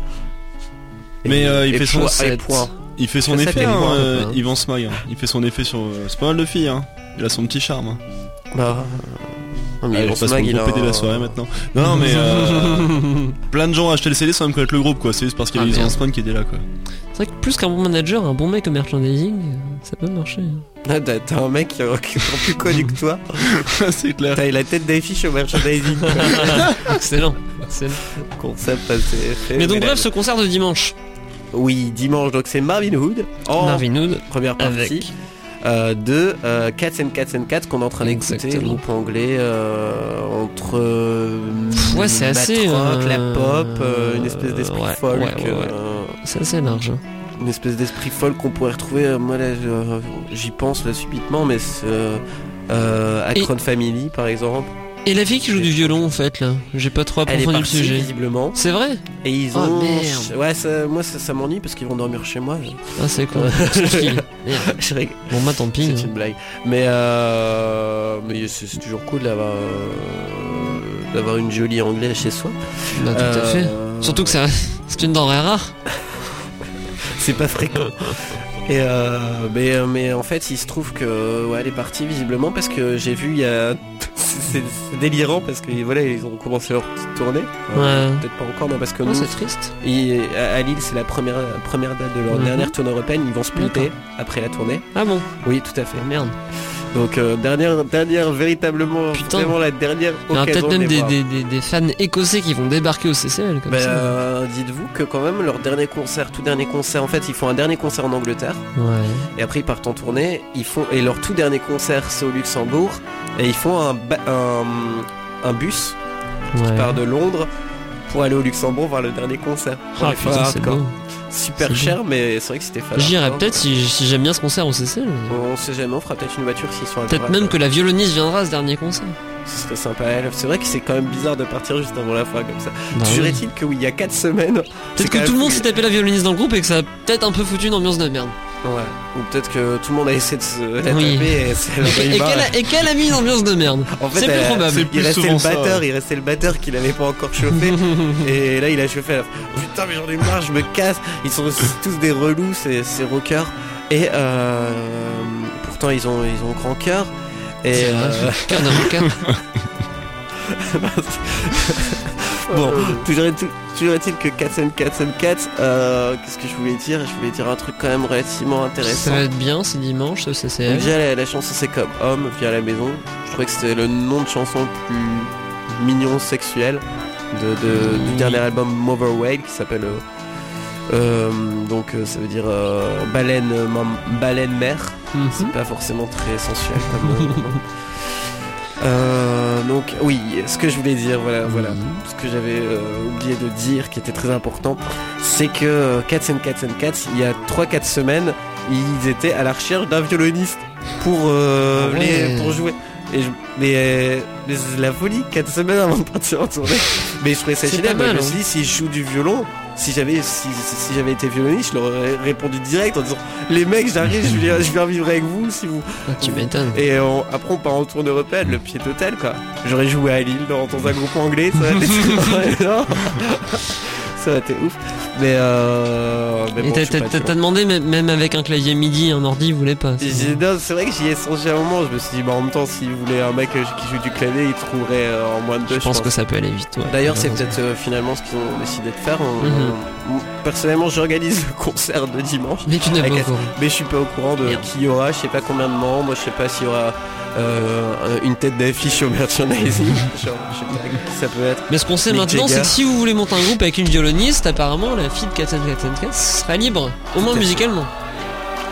Mais, euh, il et fait son- et. Il fait son effet, et hein, points, euh, hein. Yvan Smag. hein. Il fait son effet sur. euh, c'est pas mal de filles, hein. Il a son petit charme. hein. Bah, non, mais Allez, Yvan je passe pour la soirée maintenant. Non, non, mais euh, plein de gens ont acheté le CD sans même connaître le groupe, quoi. C'est juste parce qu'il y Ah, avait. Smag qui était là, quoi. C'est vrai que plus qu'un bon manager, un bon mec au merchandising, euh, ça peut marcher. hein. Ah, T'as un mec qui est plus connu que toi. c'est clair. T'as la tête d'affiche au merchandising. Excellent. Excellent. Concept assez fait. Mais donc bref, ce concert de dimanche. Oui, dimanche, donc c'est Marvin Hood en Marvin Hood. première partie. Avec. Euh, de euh, Cats and Cats and Cats qu'on est en train d'écouter, groupe anglais euh, entre euh, Ouais, c'est la assez, la euh, pop, une espèce d'esprit ouais, folk, ouais, C'est assez large. hein. une espèce d'esprit folk qu'on pourrait retrouver. moi là, j'y pense là subitement, mais Akron Family par exemple. Et la fille qui joue du violon, en fait, là. J'ai pas trop approfondi le sujet. visiblement. C'est vrai? Et ils Oh, ont. merde. Ouais, ça- moi ça, ça m'ennuie parce qu'ils vont dormir chez moi. Ah, c'est quoi Merde. Je rigole. Bon, bah tant pis. C'est hein. une blague. Mais, euh, mais c'est c'est toujours cool d'avoir euh, d'avoir une jolie anglaise chez soi. Bah, tout à Euh, fait. Surtout que c'est c'est une denrée rare. c'est pas fréquent. Et euh, mais, euh, mais en fait, il se trouve que ouais, elle est partie visiblement parce que j'ai vu il y a c'est délirant parce que voilà ils ont commencé leur petite tournée. Euh, Ouais. Peut-être pas encore, non parce que Oh, nous, c'est triste. ils- à à Lille c'est la première première date de leur Mhm. dernière tournée européenne. Ils vont se splitter après la tournée. Ah bon Oui, tout à fait. Ah, Merde. Donc euh, dernière dernière véritablement Putain. vraiment la dernière Il y aura peut-être même des, voir. des, des- des fans écossais qui vont débarquer au CCL comme Ben, ça. euh, dites-vous que quand même leur dernier concert, tout dernier concert, en fait ils font un dernier concert en Angleterre Ouais. et après ils partent en tournée. Ils font et leur tout dernier concert c'est au Luxembourg et ils font un, un, un bus qui part de Londres pour aller au Luxembourg voir le dernier concert. Ah putain, c'est beau. Super cher mais c'est vrai que c'était fun. J'irai peut-être si, si j'aime bien ce concert au CCL. On sait jamais, on fera peut-être une voiture s'ils sont Peut-être même que la violoniste viendra à ce dernier concert. Ce serait sympa. elle. C'est vrai que c'est quand même bizarre de partir juste avant la fin comme ça. Bah oui. est-il que oui, il y a 4 semaines. Peut-être que tout le monde s'est tapé la violoniste dans le groupe et que ça a peut-être un peu foutu une ambiance de merde. Ouais. Ou peut-être que tout le monde a essayé de se la Oui. taper et c'est Et marre. qu'elle a, et qu'elle a mis une ambiance de merde. En fait, C'est plus a- probable. Il restait le ça, batteur, ouais. il restait le batteur qui l'avait pas encore chauffé. et là, il a chauffé. Elle a fait, Putain, mais j'en ai marre, je me casse. Ils sont tous des relous, ces, ces rockers. Et euh, pourtant, ils ont, ils ont grand cœur. Et C'est euh, vrai, cœur rocker. Bon, toujours est-il que Cats and Cats and Cats, euh, qu'est-ce que je voulais dire? Je voulais dire un truc quand même relativement intéressant. Ça va être bien, c'est dimanche, ce CCL. Déjà, la, la, chanson c'est comme Homme via la maison. Je trouvais que c'était le nom de chanson le plus mignon sexuel de, du dernier album Mother Whale qui s'appelle. Euh, euh, donc ça veut dire baleine, baleine mère. Mhm. C'est pas forcément très sensuel comme. Euh, donc oui, ce que je voulais dire, voilà, voilà, ce que j'avais euh, oublié de dire, qui était très important, c'est que Cats and Cats and Cats, il y a 3-4 semaines, ils étaient à la recherche d'un violoniste pour, euh, ah les, pour jouer. Et mais, la folie, 4 semaines avant de partir en tournée. Mais je trouvais ça génial. Je me hein. suis dit, s'ils jouent du violon, si j'avais si, j'avais été violoniste, je leur aurais répondu direct en disant les mecs, j'arrive, je viens, je viens vivre avec vous si vous. Tu m'étonnes. Et après on part en tournée européenne, le pied total quoi. J'aurais joué à Lille dans, dans un groupe anglais, ça aurait été ça aurait été ouf. Mais, euh, mais t'as demandé même avec un clavier MIDI, un ordi, il voulait pas. C'est vrai que j'y ai songé à un moment. Je me suis dit, bah, en même temps, s'il voulait un mec euh, qui joue du clavier, il trouverait euh, en moins de deux. Je, pense, que ça peut aller vite. D'ailleurs, c'est peut-être euh, finalement ce qu'ils ont décidé de faire. Mhm. personnellement, j'organise le concert de dimanche. Mais tu n'es pas au courant. Mais je suis pas au courant de qui y aura. Je sais pas combien de membres. Je sais pas s'il y aura euh, une tête d'affiche au merchandising. ça peut être. Mais ce qu'on sait maintenant, c'est que si vous voulez monter un groupe avec une violoniste, apparemment la fille de Cat sera libre, au moins musicalement.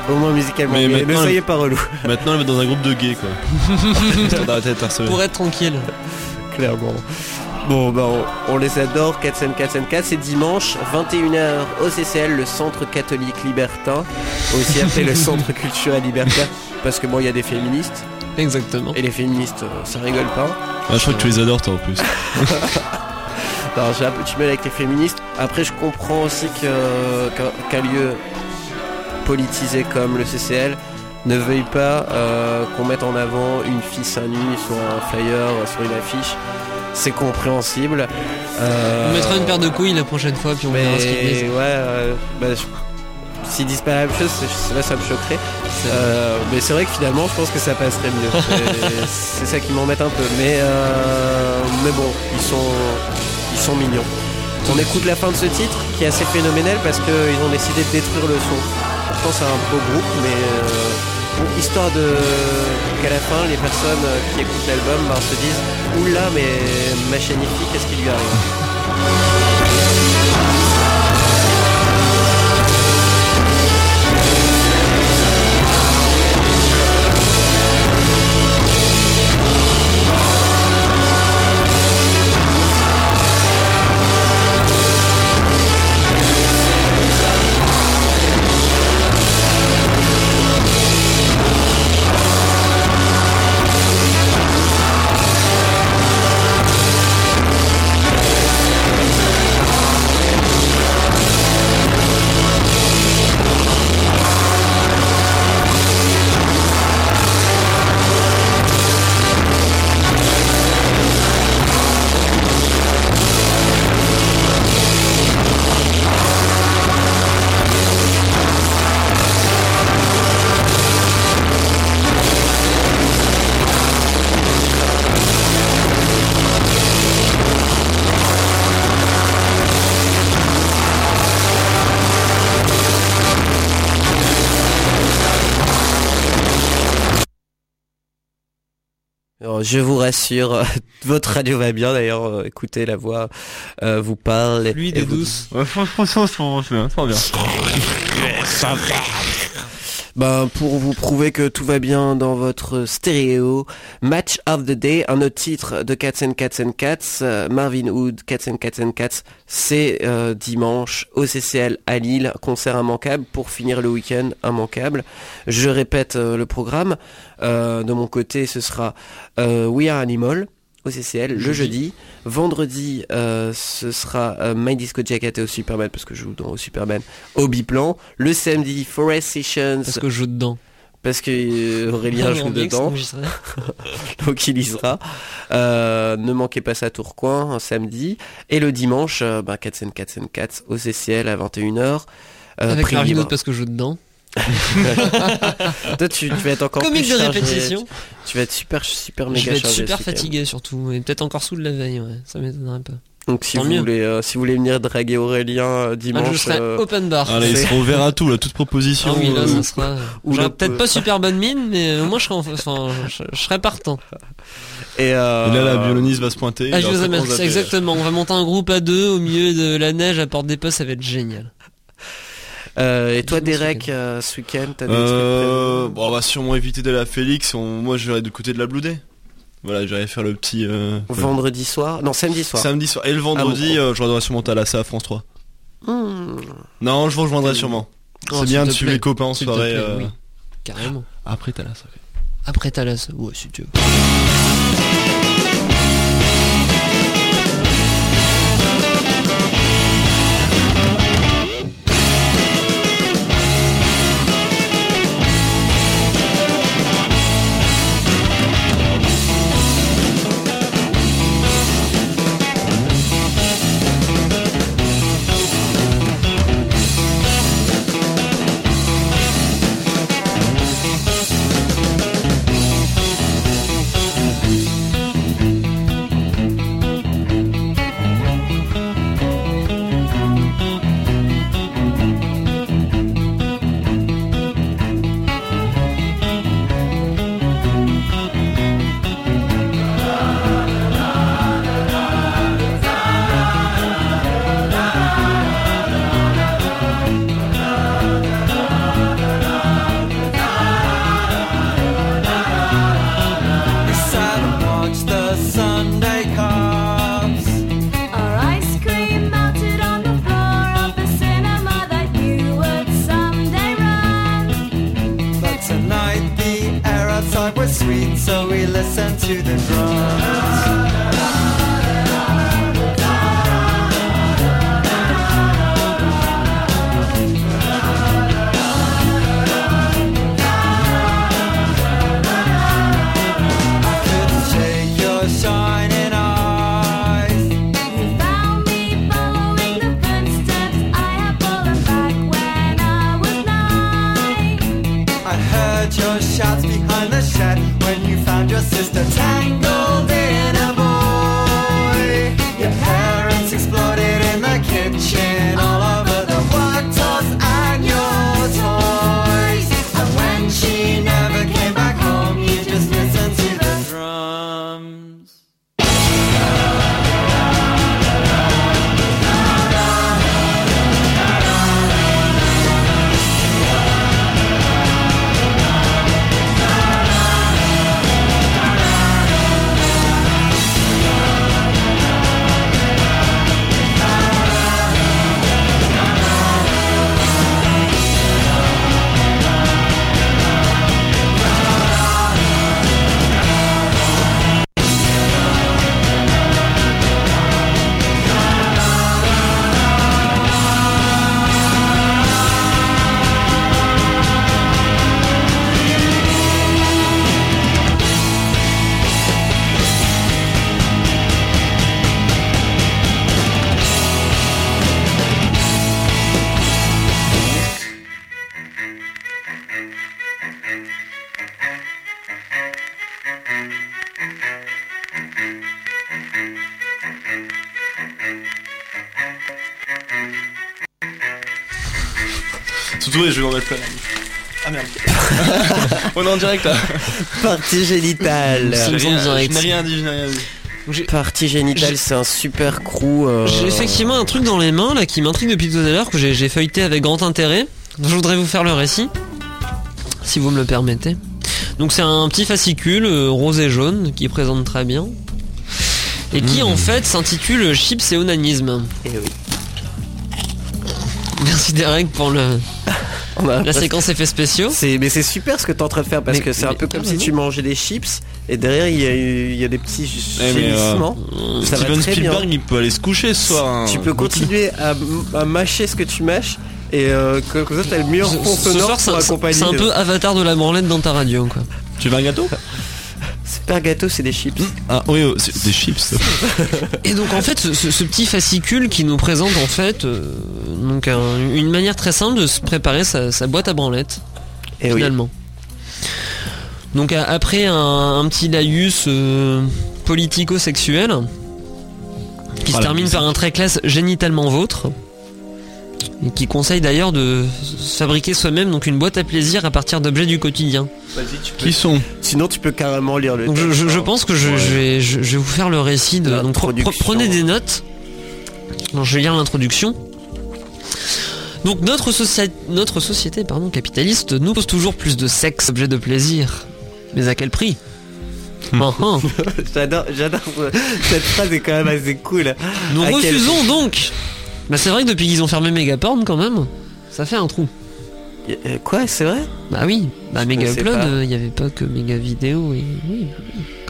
Au moins musicalement, mais, mais ne soyez pas relou. Maintenant, elle va dans un groupe de gays, quoi. Pour être tranquille. Clairement. Bon, bah, on, les adore, Cats and Cats and Cats. C'est dimanche, 21h au CCL, le Centre catholique libertin. Aussi appelé le Centre culturel libertaire. Parce que bon, il y a des féministes. Exactement. Et les féministes, euh, ça rigole pas. Ah, je crois que tu les adores toi en plus. Alors j'ai un peu du mal avec les féministes. Après je comprends aussi qu'un lieu politisé comme le CCL ne veuille pas euh, qu'on mette en avant une fille seins nus sur un flyer, sur une affiche. C'est compréhensible. Euh, on mettra une paire de couilles la prochaine fois puis on verra ce qu'ils disent. Ouais, bah, s'ils disent pas la même chose, là ça me choquerait. Euh, mais c'est vrai que finalement, je pense que ça passerait mieux. c'est ça qui m'embête un peu. Mais, euh, mais bon, ils sont, ils sont mignons. On écoute la fin de ce titre qui est assez phénoménal parce qu'ils ont décidé de détruire le son. Pourtant, c'est un beau groupe, mais euh, histoire de qu'à la fin, les personnes qui écoutent l'album ben, se disent Oula, mais ma chaîne qu'est-ce qui lui arrive? Je vous rassure, votre radio va bien d'ailleurs. Euh, écoutez, la voix euh, vous parle. Fluide et, douce. Franchement, c'est bien. Ben, pour vous prouver que tout va bien dans votre stéréo, Match of the Day, un autre titre de Cats and Cats. And Cats, euh, Marvin Hood, Cats and Cats Cats, c'est dimanche au CCL à Lille, concert immanquable. Pour finir le week-end immanquable. Je répète le programme, de mon côté ce sera We Are Animal, au CCL le jeudi. Vendredi, euh, ce sera euh, My Disco Jacket au Superman parce que je joue dans au Superman au biplan. Le samedi, Forest Sessions. Parce que je joue dedans. Parce que euh, Aurélien joue dedans. Donc il y sera. ne manquez pas ça Tourcoing un samedi. Et le dimanche, bah, 4 and 4 and 4 au CCL à 21h. Avec Marvin parce que je joue dedans. Toi, tu, tu vas être encore Comique plus de chargé. répétition. Tu, tu vas être super, super Je méga vais être chargé super fatigué surtout, et peut-être encore sous de la veille, ouais. Ça m'étonnerait pas. Donc si Tant vous mieux. voulez, euh, si vous voulez venir draguer Aurélien euh, Ah, dimanche, je serai euh, open bar. Allez, il sera ouvert à tout, là, toute proposition. Ah oui, là, euh, ça sera. le- peut-être pas super bonne mine, mais euh, moi je enfin, je, je serais partant. et, euh, Et là, la violoniste va se pointer. Ah, je vous exactement. On va monter un groupe à deux au milieu de la neige à Porte des Postes, ça va être génial. Euh, et toi, Derek, week-end. euh, ce week-end, t'as des Euh, trucs bon, on va sûrement éviter d'aller à Félix. On- Moi, j'irai du côté de la Bloudée. Voilà, j'irai faire le petit. euh, vendredi soir Non, samedi soir. Samedi soir. Et le vendredi, bon. euh, je reviendrai sûrement à la à France 3. Hmm. Non, je vous rejoindrai sûrement. Oh, C'est bien de suivre les copains en soirée. plaît, euh, oui. Carrément. Après Talas. ok. Après Talas, ouais, si tu veux. Your shouts behind the shed. When you found your sister Ah merde. On est en direct là. Partie génitale. Je n'ai rien, dit, je n'ai rien dit. Partie génitale, c'est un super crew. euh, J'ai effectivement un truc dans les mains là qui m'intrigue depuis tout à l'heure que j'ai feuilleté avec grand intérêt. Je voudrais vous faire le récit, si vous me le permettez. Donc c'est un petit fascicule euh, rose et jaune qui présente très bien et qui en fait s'intitule Chips et onanisme. eh oui. Merci Derek pour le, On a la presque- séquence effets spéciaux. C'est, mais c'est super ce que t'es en train de faire parce Mais- que c'est un peu comme si tu mangeais des chips et derrière il y a, eu- il y a des petits mais, euh, gémissements. Va Steven très Spielberg, bien. il peut aller se coucher ce soir. hein. Tu peux continuer à, à mâcher ce que tu mâches et euh, que- comme ça t'as le meilleur Ce, fond sonore pour accompagner. c'est un peu avatar de la branlette dans ta radio quoi. Tu veux un gâteau? Super gâteau, c'est des chips. Ah oui, oh, c'est des chips. Et donc en fait ce, petit fascicule qui nous présente en fait euh, donc un- une manière très simple de se préparer sa, sa boîte à branlette. Et oui. finalement. Donc a- après un, un petit laïus euh, politico-sexuel qui se termine par un très classe génitalement vôtre qui conseille d'ailleurs de fabriquer soi-même donc une boîte à plaisir à partir d'objets du quotidien. Vas-y, tu peux- Qui sont Sinon, tu peux carrément lire le Donc je, texte, je- je hein. pense que je, Ouais. je vais, je, je vais vous faire le récit de. Donc pre- pre- L'introduction. prenez des notes. Je vais lire l'introduction. Donc notre, socia- notre société pardon, capitaliste nous pose toujours plus de sexe, objet de plaisir. Mais à quel prix? Ah, ah. J'adore, j'adore. Cette phrase est quand même assez cool. Nous À quel refusons donc Bah c'est vrai que depuis qu'ils ont fermé Megaporn quand même, ça fait un trou. Euh, Quoi, c'est vrai? Bah oui, bah Je Mega Upload, pas. euh, il n'y avait pas que Mega Vidéo et... Oui.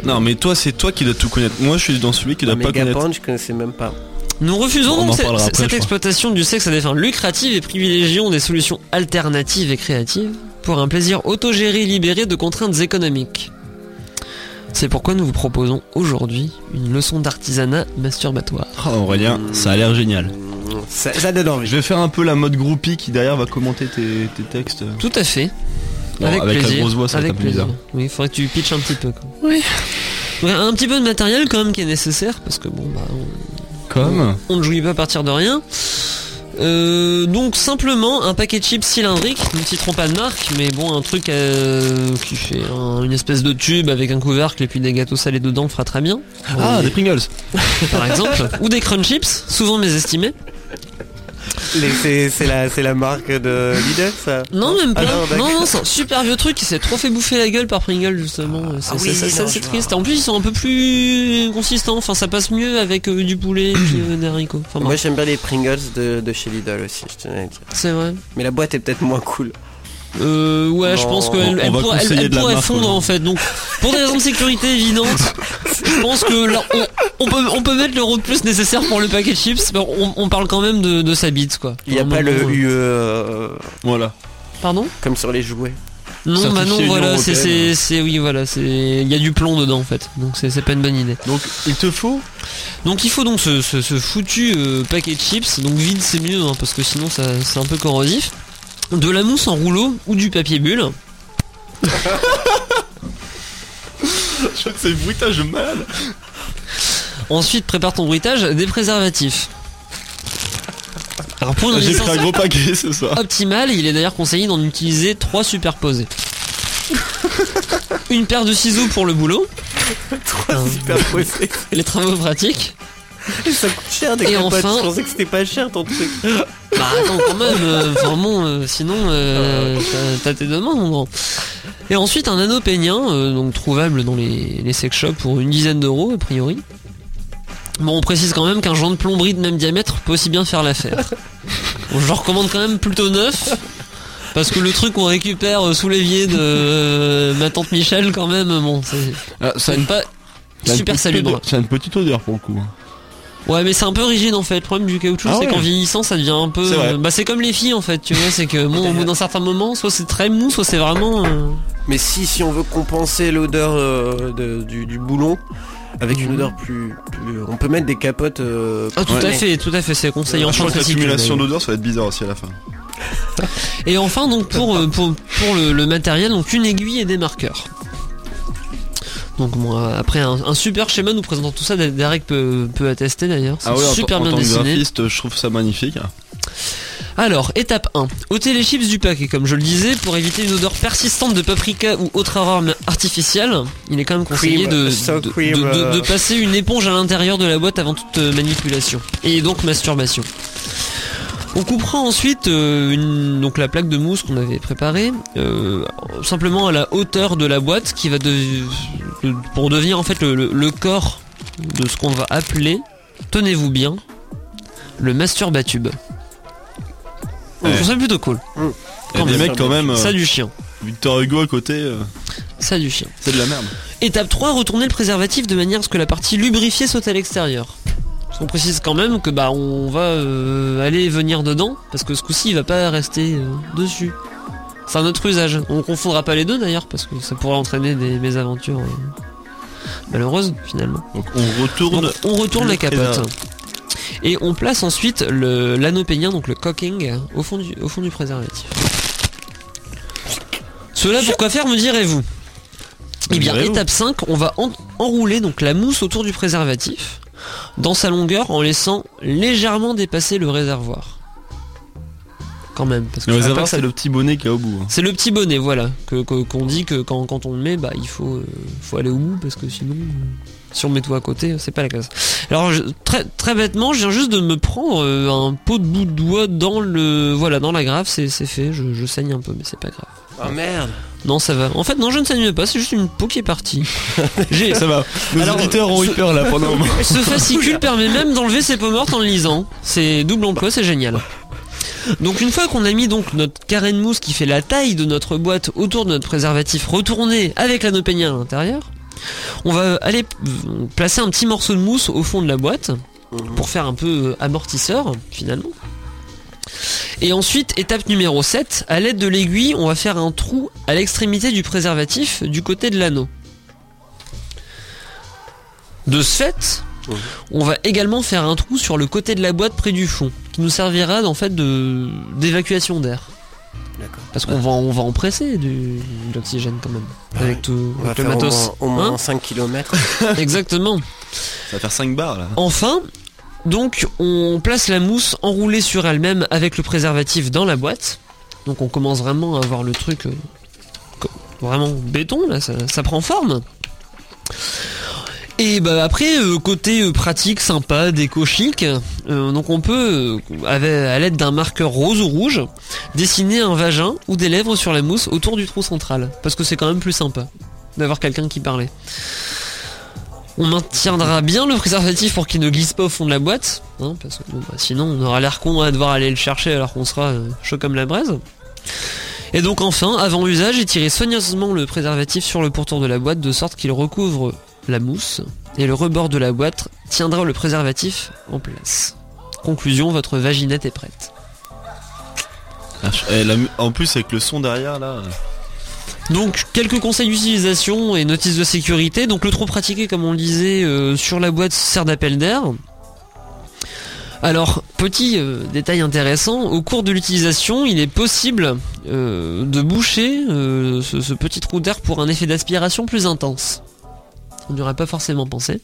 Non, mais toi, c'est toi qui dois tout connaître. Moi, je suis dans celui qui doit pas connaître. Megaporn, je connaissais même pas. Nous refusons donc cette, après, cette exploitation du sexe à des fins lucratives et privilégions des solutions alternatives et créatives pour un plaisir autogéré et libéré de contraintes économiques. C'est pourquoi nous vous proposons aujourd'hui une leçon d'artisanat masturbatoire. Oh, Aurélien, ça a l'air génial. Ça, ça donne envie. Je vais faire un peu la mode groupie qui derrière va commenter tes, tes textes. Tout à fait. Bon, avec, avec la plaisir. grosse voix, ça va avec être un peu plaisir. bizarre. Oui, il faudrait que tu pitches un petit peu. Quoi. Oui. Un petit peu de matériel quand même qui est nécessaire parce que bon bah on, Comme on ne jouit pas à partir de rien. Euh, donc simplement un paquet de chips cylindrique, nous ne citerons pas de marque, mais bon un truc euh, qui fait un- une espèce de tube avec un couvercle et puis des gâteaux salés dedans fera très bien. Ah, des Pringles par exemple, ou des crunch chips, souvent mésestimés. C'est la, la marque de Lidl, ça Non même pas. Ah non, d'accord. non non, c'est un super vieux truc qui s'est trop fait bouffer la gueule par Pringles justement. C'est Ah c'est- je triste. En plus ils sont un peu plus consistants. Enfin ça passe mieux avec euh, du poulet que des haricots. Enfin, Moi j'aime bien les Pringles de, de chez Lidl aussi, je tenais à dire. c'est vrai. Mais la boîte est peut-être moins cool. Euh, ouais, je pense qu'elle elle pourrait, elle- elle fondre en fait. Donc, pour des raisons de sécurité évidentes, je pense que là, on, on peut, on peut mettre l'euro de plus nécessaire pour le paquet de chips. mais On, on parle quand même de, de sa bite, quoi. Il n'y a pas le euh, UE euh, Voilà. Pardon? comme sur les jouets. Non, bah non, voilà, c'est, oui, voilà, c'est, il y a du plomb dedans en fait. Donc c'est, c'est pas une bonne idée. Donc, il te faut? Donc il faut donc ce, ce- ce foutu euh, paquet de chips. Donc vide c'est mieux, hein, parce que sinon ça, c'est un peu corrosif. De la mousse en rouleau ou du papier bulle. Je crois que c'est le bruitage malade. Ensuite, prépare ton bruitage des préservatifs. Alors pour une J'ai pris un gros paquet ce soir. optimale, il est d'ailleurs conseillé d'en utiliser trois superposés. Une paire de ciseaux pour le boulot, Trois Ah. super posés. les travaux pratiques. Ça coûte cher des Et capotes. enfin- Je pensais que c'était pas cher ton truc. Bah attends quand même, euh, bon, euh, sinon euh, t'as- tes demandes mon grand. Et ensuite un anneau peignant, euh, donc trouvable dans les, les sex shops pour une dizaine d'euros a priori. Bon on précise quand même qu'un joint de plomberie de même diamètre peut aussi bien faire l'affaire. Bon, je recommande quand même plutôt neuf. Parce que le truc qu'on récupère sous l'évier de ma tante Michel quand même, bon c'est Ah, ça une, pas ça super salubre. Ça a une petite odeur pour le coup. Ouais, mais c'est un peu rigide en fait. Le problème du caoutchouc, Ah c'est ouais. qu'en vieillissant, ça devient un peu. C'est. Bah, c'est comme les filles en fait, tu vois. C'est que bon, au bout d'un certain moment, soit c'est très mou, soit c'est vraiment. euh, Mais si, si on veut compenser l'odeur euh, du, du boulon avec une odeur plus, plus- On peut mettre des capotes. euh, Ah, tout Ouais. à fait, tout à fait. C'est conseillé en je crois que d'ailleurs. d'odeur ça va être bizarre aussi à la fin. Et enfin, donc pour euh, pour, pour le, le matériel, donc une aiguille et des marqueurs. Donc bon, euh, après un, un super schéma nous présentant tout ça, Derek peut, peut attester d'ailleurs. C'est Ah super en bien tant que dessiné. graphiste, je trouve ça magnifique. Alors, étape 1. ôter les chips du paquet, comme je le disais, pour éviter une odeur persistante de paprika ou autre arôme artificiel. Il est quand même conseillé Cream, de, so de, cream, de- de- euh. de passer une éponge à l'intérieur de la boîte avant toute euh, manipulation. Et donc masturbation. On coupera ensuite euh, une, donc la plaque de mousse qu'on avait préparée, euh, simplement à la hauteur de la boîte, qui va de, pour devenir en fait le, le- le corps de ce qu'on va appeler, tenez-vous bien, le masturbatube. Ouais. Je trouve ça plutôt cool. Quand des même. mecs quand même. Ça euh, du chien. Victor Hugo à côté, euh, Ça du chien. c'est de la merde. Étape 3, retourner le préservatif de manière à ce que la partie lubrifiée saute à l'extérieur. Parce qu'on précise quand même que bah on va euh, aller et venir dedans, parce que ce coup-ci il va pas rester euh, dessus. C'est un autre usage. On confondra pas les deux d'ailleurs, parce que ça pourrait entraîner des mésaventures euh, malheureuses finalement. Donc on retourne. Donc, on retourne la capote. Et on place ensuite l'anneau peignant, donc le cocking, au fond du, au fond du préservatif. Cela pour quoi faire me direz-vous? Eh bien, étape 5, on va en- enrouler donc la mousse autour du préservatif dans sa longueur en laissant légèrement dépasser le réservoir. Quand même, parce que Le réservoir, c'est le petit bonnet qu'il y a au bout. hein. c'est le petit bonnet, voilà, que que- qu'on dit que quand, quand on le met, bah il faut euh, faut aller au bout parce que sinon, euh, si on met tout à côté, c'est pas la classe. Alors je- très très bêtement, je viens juste de me prendre euh, un pot de bout de doigt dans le voilà dans la grave, c'est c'est fait, je, je saigne un peu, mais c'est pas grave. Oh merde Non, ça va. En fait, non, je ne saigne pas, c'est juste une peau qui est partie. J'ai Ça va. Nos Alors, auditeurs ont eu ce- peur là pendant un moment. ce fascicule permet même d'enlever ses peaux mortes en le lisant. C'est double emploi, c'est génial. Donc une fois qu'on a mis donc notre carré de mousse qui fait la taille de notre boîte autour de notre préservatif retourné avec l'anneau peigné à l'intérieur, on va aller placer un petit morceau de mousse au fond de la boîte pour faire un peu amortisseur finalement. Et ensuite, étape numéro 7, à l'aide de l'aiguille, on va faire un trou à l'extrémité du préservatif du côté de l'anneau. De ce fait, on va également faire un trou sur le côté de la boîte près du fond, qui nous servira en fait de d'évacuation d'air. D'accord. Parce qu'on va, on va en presser du, de l'oxygène quand même. Avec tout On va le faire au matos. moins, au moins Hein 5 km. Exactement. Ça va faire 5 bars là. Enfin, donc on place la mousse enroulée sur elle-même avec le préservatif dans la boîte. Donc on commence vraiment à avoir le truc euh, vraiment béton là, ça, prend forme. Et bah après euh, côté euh, pratique, sympa, déco chic, donc on peut à l'aide d'un marqueur rose ou rouge dessiner un vagin ou des lèvres sur la mousse autour du trou central, parce que c'est quand même plus sympa d'avoir quelqu'un qui parlait. On maintiendra bien le préservatif pour qu'il ne glisse pas au fond de la boîte, hein, parce que bah, sinon on aura l'air con à devoir aller le chercher alors qu'on sera euh, chaud comme la braise. Et donc enfin, avant usage, étirez soigneusement le préservatif sur le pourtour de la boîte de sorte qu'il recouvre la mousse et le rebord de la boîte tiendra le préservatif en place. Conclusion, votre vaginette est prête. Eh, la mu- en plus avec le son derrière là. Donc quelques conseils d'utilisation et notices de sécurité. Donc le trou pratiqué comme on le disait euh, sur la boîte sert d'appel d'air. Alors petit euh, détail intéressant, au cours de l'utilisation il est possible euh, de boucher ce, ce petit trou d'air pour un effet d'aspiration plus intense. On n'y aurait pas forcément pensé.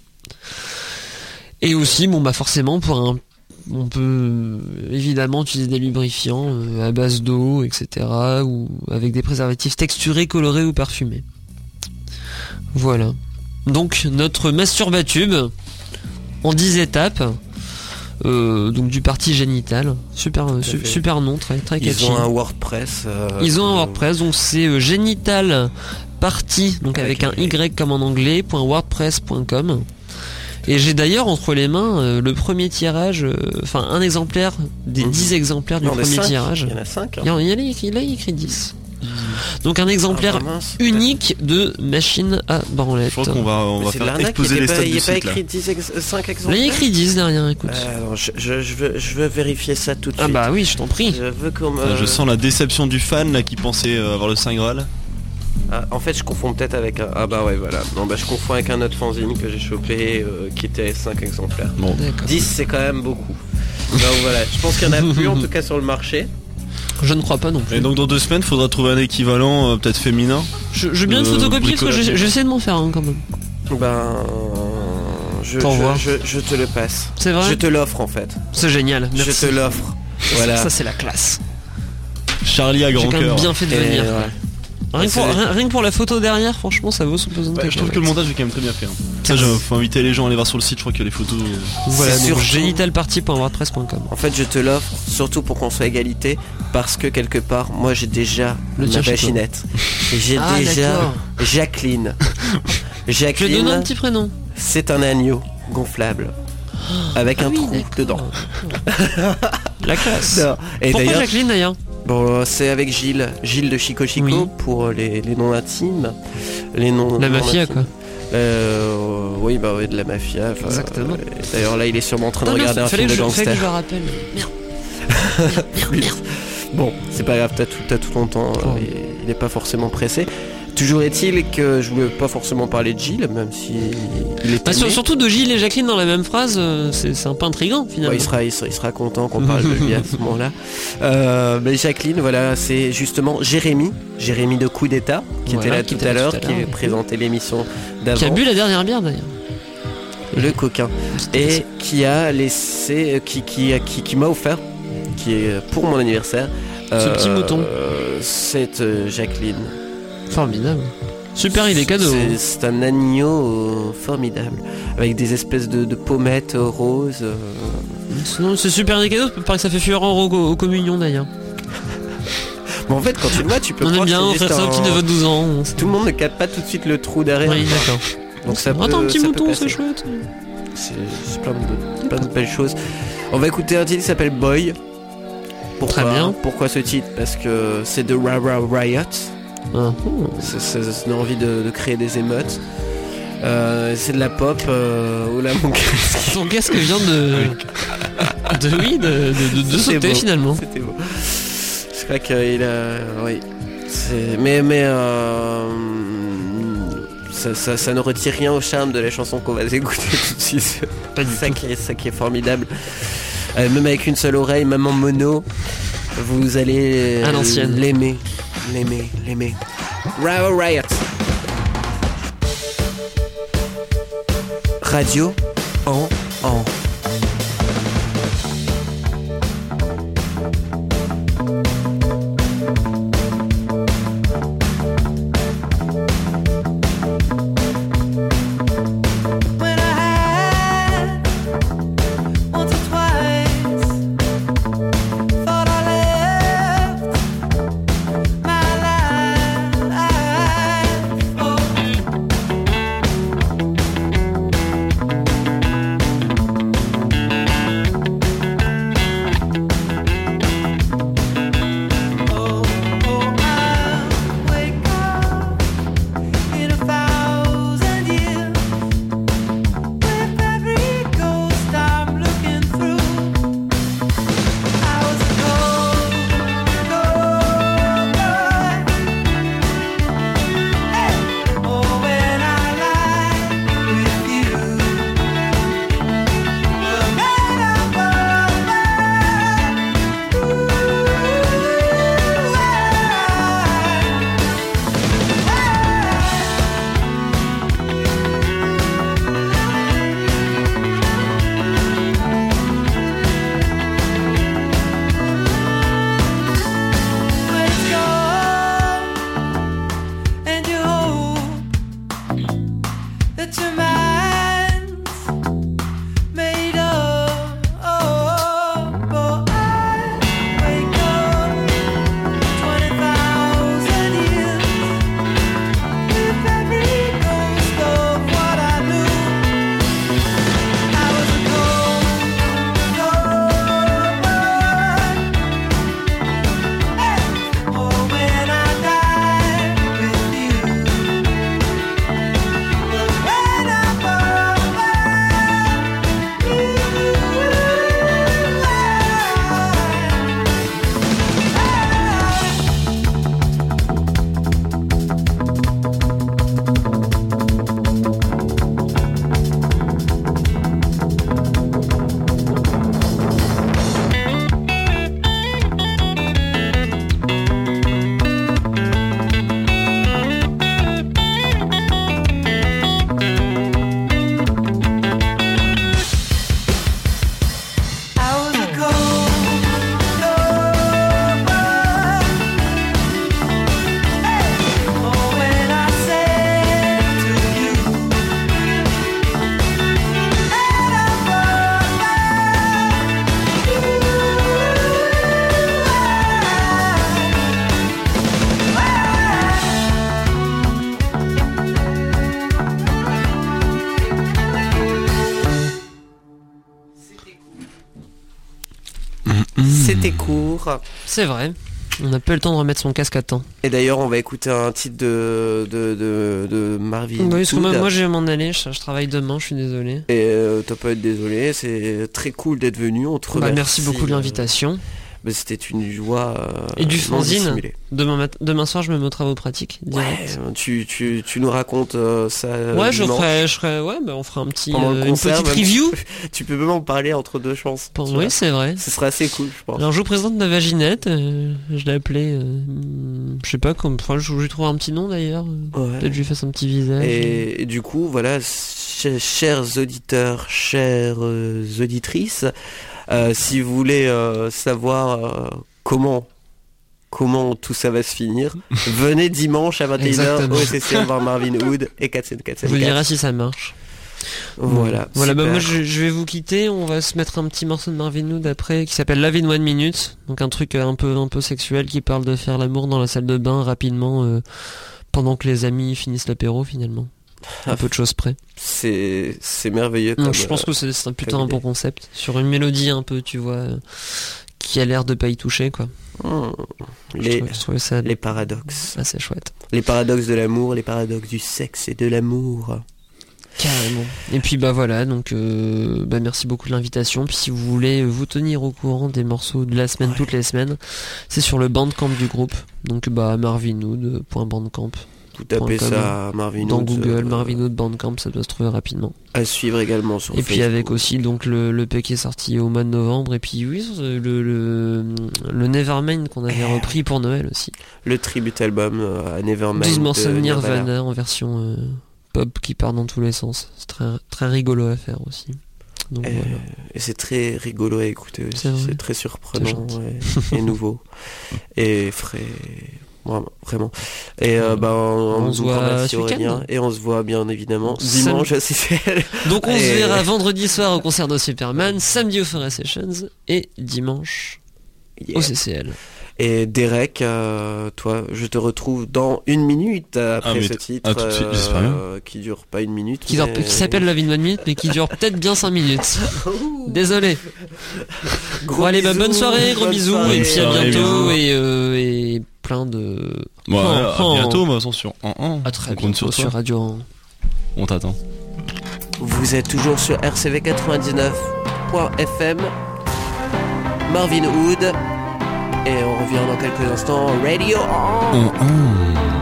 Et aussi bon bah forcément pour un on peut évidemment utiliser des lubrifiants euh, à base d'eau, etc. ou avec des préservatifs texturés, colorés ou parfumés. Voilà. Donc notre masturbatube en 10 étapes. euh, donc du parti génital. Super, euh, su- super nom, très très Ils catchy. ont un WordPress. euh, Ils ont un WordPress, donc c'est euh, génital party, donc avec, Avec un Y comme en anglais, .wordpress.com. Et j'ai d'ailleurs entre les mains euh, le premier tirage, euh, enfin un exemplaire des Mhm. 10 exemplaires du non, premier cinq. tirage. Il y en a 5. Il y en- il y en a écrit, là, il y a écrit 10. Donc un exemplaire Ah, mince. unique de machine à branlette. Je crois qu'on va, on va faire exploser il les stats Il n'y a pas écrit 10 ex- 5 Là, il y exemplaires a écrit 10 derrière, écoute. Euh, alors, je, je- je veux, je veux vérifier ça tout de ah suite. bah oui, je t'en prie. Je veux qu'on me- Ah, Je sens la déception du fan là qui pensait euh, avoir le Saint Graal. Ah, en fait, je confonds peut-être avec un. Ah bah ouais, voilà. Non, bah je confonds avec un autre fanzine que j'ai chopé euh, qui était 5 exemplaires. Bon, D'accord. 10, c'est quand même beaucoup. Donc voilà, je pense qu'il y en a plus en tout cas sur le marché. Je ne crois pas non plus. Et donc dans deux semaines, faudra trouver un équivalent euh, peut-être féminin. je, je veux bien une euh, photocopie parce que j'essaie de m'en faire un quand même. Ben. Je, T'en vois. je, je, je te le passe. C'est vrai Je te l'offre en fait. C'est génial. Merci. Je te l'offre. Voilà. Ça c'est la classe. Charlie à J'ai grand quand même cœur. bien fait de Et, venir. ouais. Rien, que pour, c'est- rien- rien que pour la photo derrière, franchement, ça vaut son pesant de Ouais, je trouve que le montage est quand même très bien fait. hein. Ça, je- faut inviter les gens à aller voir sur le site. Je crois que les photos. euh, Voilà, surtout- génitalparty.wordpress.com. En fait, je te l'offre surtout pour qu'on soit égalité parce que quelque part, moi j'ai déjà Le ma vaginette. J'ai Ah, déjà d'accord. Jacqueline. Je ai donné un Jacqueline, petit prénom. c'est un agneau gonflable avec Ah un oui, trou d'accord. dedans. La classe. Non. Et Pourquoi d'ailleurs, Jacqueline d'ailleurs? Bon, c'est avec Gilles, Gilles de Chico Chico Oui. pour les, les noms intimes, les noms. La mafia quoi. Euh, oui, bah oui, de la mafia. Exactement. euh, D'ailleurs, là, il est sûrement en train de regarder un film de je- fallait que gangster. je le rappelle. Merde. Merde, merde, merde. Bon, c'est pas grave, t'as tout, ton temps, euh, Oh. il, il est pas forcément pressé. Toujours est-il que je voulais pas forcément parler de Gilles, même si il est Bah, surtout de Gilles et Jacqueline dans la même phrase, euh, c'est un peu intriguant finalement. Ouais, il, sera, il, sera, il sera content qu'on parle de lui à ce moment-là. Euh, mais Jacqueline, voilà, c'est justement Jérémy, Jérémy de Coup d'État, qui Voilà, était là qui tout était à l'heure, tout à qui présentait l'émission d'avant. Qui a bu la dernière bière d'ailleurs. le coquin et qui a laissé qui qui qui, qui m'a offert qui est pour mon anniversaire Ce petit mouton. euh, cette euh, Jacqueline Formidable. Super idée cadeau. c'est, c'est un agneau euh, formidable avec des espèces de, de pommettes euh, roses euh. Sinon, c'est super idée cadeau. Pareil que ça fait fureur aux, aux communions d'ailleurs. bon en fait quand tu le vois tu peux On aime bien ça au petit de 12 ans. tout le monde ne capte pas tout de suite le trou derrière Oui, d'accord. donc ça peut, Attends, un petit ça peut mouton, c'est chouette. c'est, plein, de, plein de belles choses on va écouter un titre qui s'appelle Boy pourquoi, Très bien. pourquoi ce titre? Parce que c'est de Ra Ra Riot, Ça, ça, ça donne envie de, de créer des émeutes. Euh, c'est de la pop. Euh, oh là, mon casque. Ton casque vient de. de oui, de, de, C'est sauter beau. finalement. C'était beau. Je crois qu'il a. Oui. C'est- Mais, mais euh, ça, ça, ça ne retire rien au charme de la chanson qu'on va écouter tout de suite. Pas du ça tout. qui est, ça qui est formidable. Euh, même avec une seule oreille, même en mono, vous allez l'aimer, l'aimer, l'aimer. Riot Riot. Radio en en. C'est vrai. On n'a pas eu le temps de remettre son casque à temps. Et d'ailleurs, on va écouter un titre de, de, de, de Marvin. Oui, parce que moi, moi, je vais m'en aller. Je, je travaille demain, je suis désolé. Et euh, t'as pas à être désolé, c'est très cool d'être venu. On te Bah, merci beaucoup de l'invitation. bah, c'était une joie. euh, Et du fanzine dissimulée. Demain, soir, je me mets aux travaux pratiques. Ouais, tu, tu, tu nous racontes euh, ça. euh, Ouais, je ferai, je ferai, ouais, bah, on fera un petit, euh, une petite review. Tu peux même en parler entre deux tu oui, c'est vrai. Ce serait assez cool, je pense. Alors je vous présente ma vaginette, euh, je l'ai appelée, je sais pas, comme, enfin je lui trouve un petit nom d'ailleurs, Ouais. peut-être que je lui fasse un petit visage. Et, et du coup, voilà, ch- chers auditeurs, chères auditrices, si vous voulez savoir comment comment tout ça va se finir, venez dimanche à 21h Exactement. au SCCL voir Marvin Hood et 4 Je vous dirai si ça marche. Voilà. Voilà, bah moi je, je vais vous quitter, on va se mettre un petit morceau de Marvin Hood après qui s'appelle Love in One Minute, donc un truc euh, un peu un peu sexuel qui parle de faire l'amour dans la salle de bain rapidement euh, pendant que les amis finissent l'apéro finalement. Un peu de choses près. C'est merveilleux. Donc, je pense euh, que c'est un putain un bon concept sur une mélodie un peu, tu vois, euh, qui a l'air de pas y toucher quoi. hmm, Je les, trouvais- je trouvais ça les paradoxes. assez chouette. Les paradoxes de l'amour, les paradoxes du sexe et de l'amour. Carrément. Et puis bah voilà, donc euh, bah merci beaucoup de l'invitation. Puis si vous voulez vous tenir au courant des morceaux de la semaine Ouais. toutes les semaines, c'est sur le bandcamp du groupe. Donc bah marvinwood.bandcamp. Vous tapez Point com. ça Marvin Dans Hood, Google, euh, Marvinwood Bandcamp, ça doit se trouver rapidement. À suivre également sur Et puis avec aussi donc le, le P qui est sorti au mois de novembre. Et puis oui, le, le, le Nevermind qu'on avait Eh. repris pour Noël aussi. le tribute album euh, à Nevermind 12 morceaux de Nirvana. En version euh, pop qui part dans tous les sens. C'est très, très rigolo à faire aussi. Donc Et, voilà. et c'est très rigolo à écouter aussi. C'est très surprenant ouais, et nouveau et frais. Vraiment, vraiment. Et euh, ben, On on se voit. Aurélien et on se voit bien évidemment Sam- dimanche à CCL. Donc on Et- se verra vendredi soir au concert de Superman, samedi au Forest Sessions et dimanche Yeah. au CCL. Et Derek, euh, toi, je te retrouve dans une minute après Ah, mais ce titre ah, suite, euh, qui dure pas une minute. Qui, mais- qui s'appelle La vie de One Minute mais qui dure peut-être bien 5 minutes. Désolé. Gros Bon allez bah, bonne soirée, gros bonne bisous soirée. et puis à bientôt bisous. et, euh, et plein de... Bon, Oh, à oh. bientôt, ma attention. En, en. À très bientôt sur sur. Radio 1. On t'attend. Vous êtes toujours sur RCV 99.fm. Marvin Hood. Et on revient dans quelques instants. Radio on. En, en.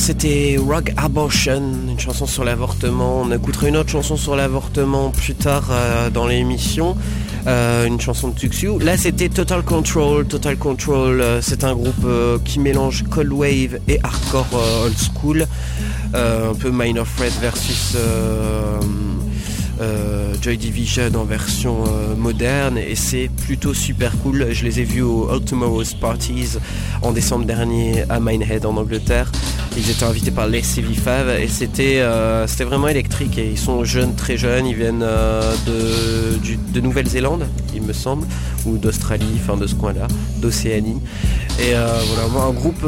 C'était Rock Abortion, une chanson sur l'avortement. On écoutera une autre chanson sur l'avortement plus tard euh, dans l'émission. Euh, une chanson de Tuxu. Là, c'était Total Control. Total Control, euh, c'est un groupe qui mélange cold wave et hardcore old school. Un peu Minor Threat versus Joy Division en version moderne et c'est plutôt super cool. Je les ai vus au All Tomorrow's Parties en décembre dernier à Minehead en Angleterre. Ils étaient invités par les CV5 et c'était euh, c'était vraiment électrique et ils sont jeunes, très jeunes. Ils viennent euh, de, Nouvelle-Zélande, il me semble, ou d'Australie, enfin de ce coin-là, d'Océanie. Et euh, voilà, un groupe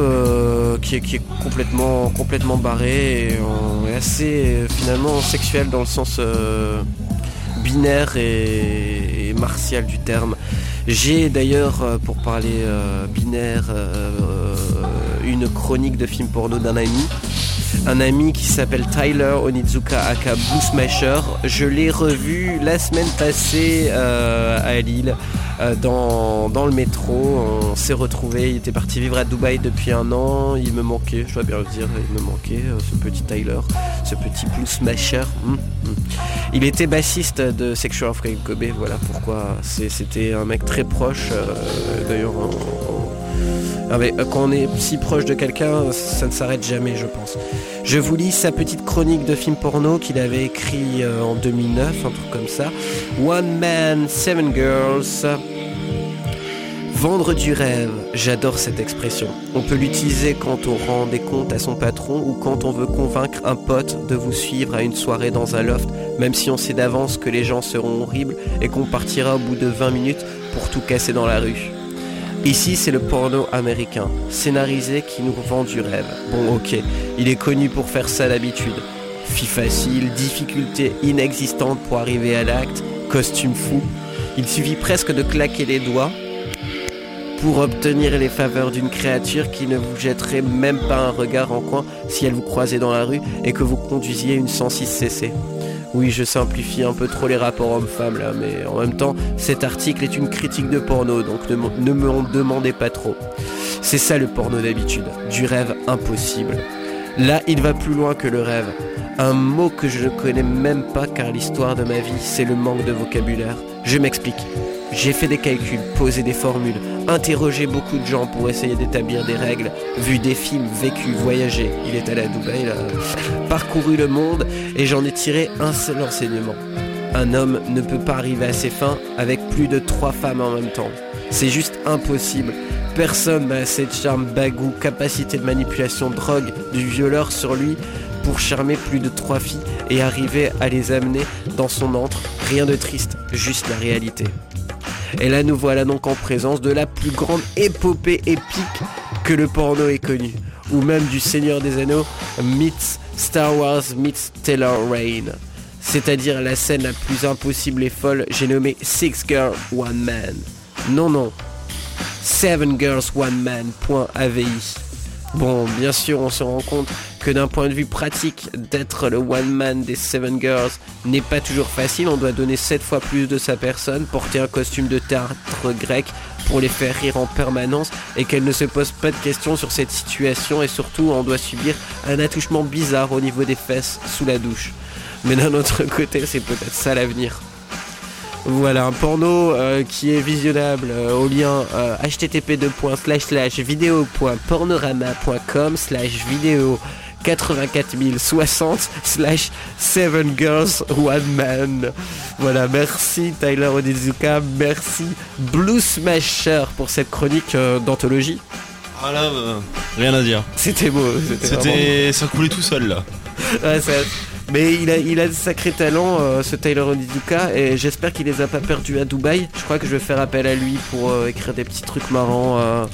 qui, est, qui est complètement, complètement barré et assez finalement sexuel dans le sens binaire et, martial du terme. J'ai d'ailleurs, pour parler binaire, une chronique de film porno d'un ami. Un ami qui s'appelle Tyler Onizuka aka Smasher. Je l'ai revu la semaine passée euh, à Lille euh, dans, le métro. On s'est retrouvés. Il était parti vivre à Dubaï depuis un an. Il me manquait, je dois bien le dire, il me manquait euh, ce petit Tyler, ce petit Blue Smasher. Hum, hum. Il était bassiste de Sexual of Kobe, voilà pourquoi c'était un mec très proche. D'ailleurs, ah, euh, quand on est si proche de quelqu'un, ça ne s'arrête jamais, je pense. Je vous lis sa petite chronique de film porno qu'il avait écrit euh, en 2009, un truc comme ça. One Man, Seven Girls. Vendre du rêve, j'adore cette expression. On peut l'utiliser quand on rend des comptes à son patron ou quand on veut convaincre un pote de vous suivre à une soirée dans un loft, même si on sait d'avance que les gens seront horribles et qu'on partira au bout de 20 minutes pour tout casser dans la rue. Ici, c'est le porno américain, scénarisé qui nous vend du rêve. Bon, ok, il est connu pour faire ça d'habitude. Fille facile, difficulté inexistante pour arriver à l'acte, costume fou. Il suffit presque de claquer les doigts pour obtenir les faveurs d'une créature qui ne vous jetterait même pas un regard en coin si elle vous croisait dans la rue et que vous conduisiez une 106 cc. Oui, je simplifie un peu trop les rapports hommes-femmes là, mais en même temps, cet article est une critique de porno, donc ne, me en demandez pas trop. C'est ça le porno d'habitude, du rêve impossible. Là, il va plus loin que le rêve. Un mot que je ne connais même pas car l'histoire de ma vie, c'est le manque de vocabulaire. Je m'explique. J'ai fait des calculs, posé des formules, interrogé beaucoup de gens pour essayer d'établir des règles, vu des films, vécu, voyagé. Il est allé à Dubaï, là. Parcouru le monde et j'en ai tiré un seul enseignement. Un homme ne peut pas arriver à ses fins avec plus de trois femmes en même temps. C'est juste impossible. Personne n'a assez de charme, bagou, capacité de manipulation, drogue, du violeur sur lui pour charmer plus de trois filles et arriver à les amener dans son antre. Rien de triste, juste la réalité. Et là, nous voilà donc en présence de la plus grande épopée épique que le porno ait connue. Ou même du Seigneur des Anneaux meets Star Wars meets Taylor Rain. C'est-à-dire la scène la plus impossible et folle, j'ai nommé Six Girls One Man. Non, non. Seven Girls One Man. Bon, bien sûr, on se rend compte que d'un point de vue pratique, d'être le one man des Seven Girls n'est pas toujours facile. On doit donner 7 fois plus de sa personne, porter un costume de théâtre grec pour les faire rire en permanence et qu'elles ne se posent pas de questions sur cette situation et surtout on doit subir un attouchement bizarre au niveau des fesses sous la douche. Mais d'un autre côté, c'est peut-être ça l'avenir. Voilà, un porno euh, qui est visionnable euh, au lien euh, http vidéo.pornorama.com slash vidéo 84060 slash 7 girls one man. Voilà, merci Tyler Onizuka, merci Blue Smasher pour cette chronique d'anthologie. Ah là, rien à dire. C'était beau, c'était ça coulait tout seul là. Ouais, ça- Mais il a, il a de sacrés talents, euh, ce Tyler Onizuka, et j'espère qu'il les a pas perdus à Dubaï. Je crois que je vais faire appel à lui pour euh, écrire des petits trucs marrants euh,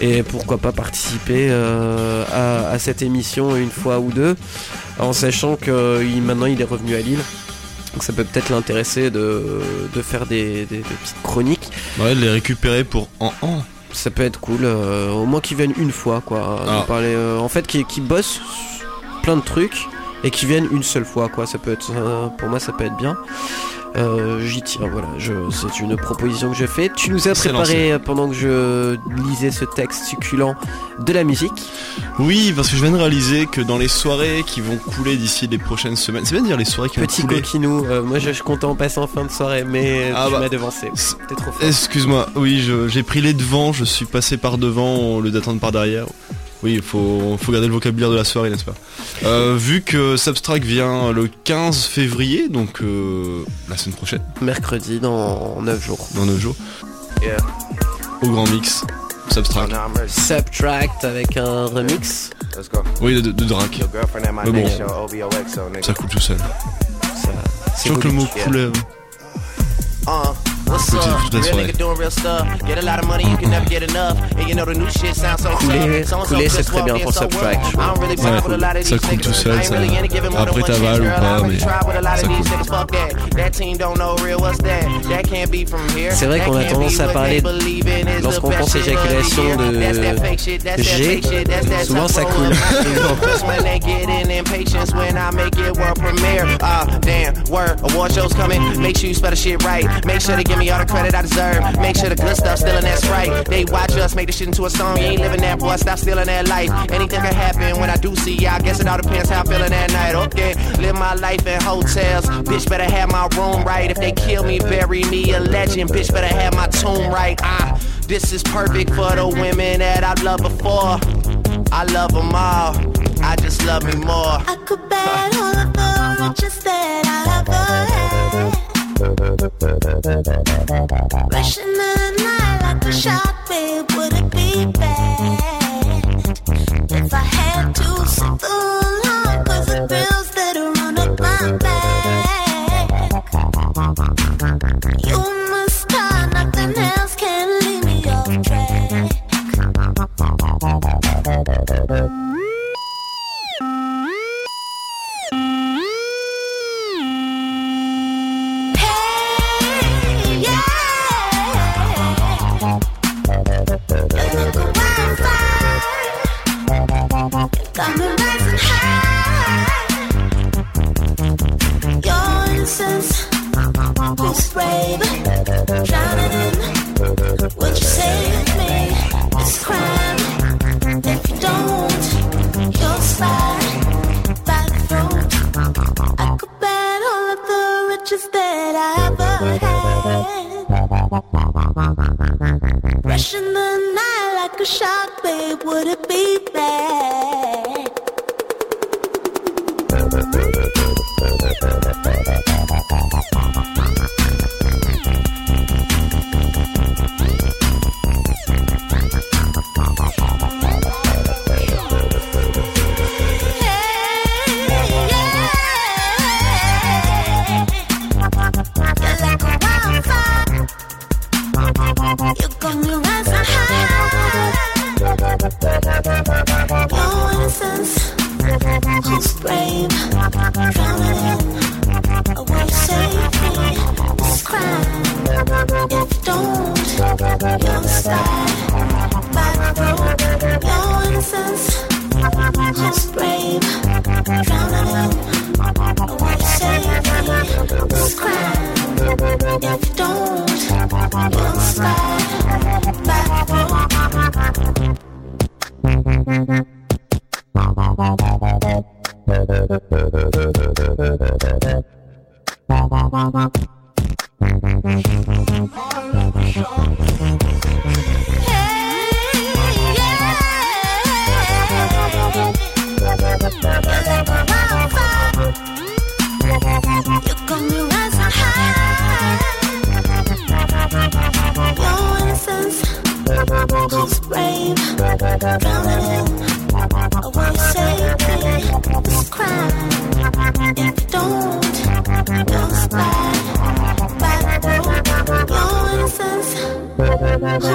et pourquoi pas participer à, à cette émission une fois ou deux, en sachant que il- maintenant il est revenu à Lille. Donc ça peut peut-être l'intéresser de, de faire des, des- des petites chroniques. Ouais, les récupérer pour en en. Ça peut être cool, euh, au moins qu'il vienne une fois, quoi. Ah. parler, euh, en fait, qu'il qu'il bosse plein de trucs et qu'il vienne une seule fois, quoi. Ça peut être, euh, pour moi, ça peut être bien. Euh, J'y tiens, voilà, je, c'est une proposition que je fais. Tu nous as préparé, euh, pendant que je lisais ce texte succulent, de la musique. Oui, parce que je viens de réaliser que dans les soirées qui vont couler d'ici les prochaines semaines, c'est bien de dire les soirées qui vont Petit couler. coquinou, euh, moi je, je comptais en passer en fin de soirée, mais Ah tu bah, m'as devancé. T'es trop fort. Excuse-moi, oui, j'ai pris les devants, je suis passé par devant au lieu d'attendre par derrière. Oui, il faut, faut garder le vocabulaire de la soirée, n'est-ce pas? Euh, Vu que Substract vient le 15 février, donc euh, la semaine prochaine, Mercredi dans 9 jours. dans 9 jours, Yeah. au Grand Mix, ready. Subtract avec un remix. Let's go. Oui, de, de Drac. Mais bon. Ça coule tout seul. Ça, Je trouve que le mot coulait. What's up? Real nigga doing real stuff. Get a lot of money, you can never get enough. And you know the new shit sounds so Couler- couler, c'est très bien pour really Ouais, vibe with a lot of ça these coule niggas. tout seul, I ain't ça- really into giving more than après one t'avales chance, ou girl. pas, I already mais tried with a lot ça of these coule. niggas, fuck that. That team don't know real, what's that? That can't be from here. C'est vrai That qu'on a can't tendance be à parler lorsqu'on pense éjaculation de G, souvent ça coule. I me all the credit I deserve. Make sure the good stuff still in that sprite. They watch us make the shit into a song. You ain't living that, boy. Stop stealing that life. Anything can happen when I do see ya. I guess it all depends how I'm feeling that night. Okay, live my life in hotels. Bitch, better have my room right. If they kill me, bury me a legend. Bitch, better have my tomb right. Ah, this is perfect for the women that I've loved before. I love them all. I just love me more. I could bet all of the riches that I had. Rushing the night like a shot, babe, would it be bad? If I had to the line, cause the bills that up my back. You Rushing the night like a shark, babe, would it be bad? Thank you. If you don't, you'll slide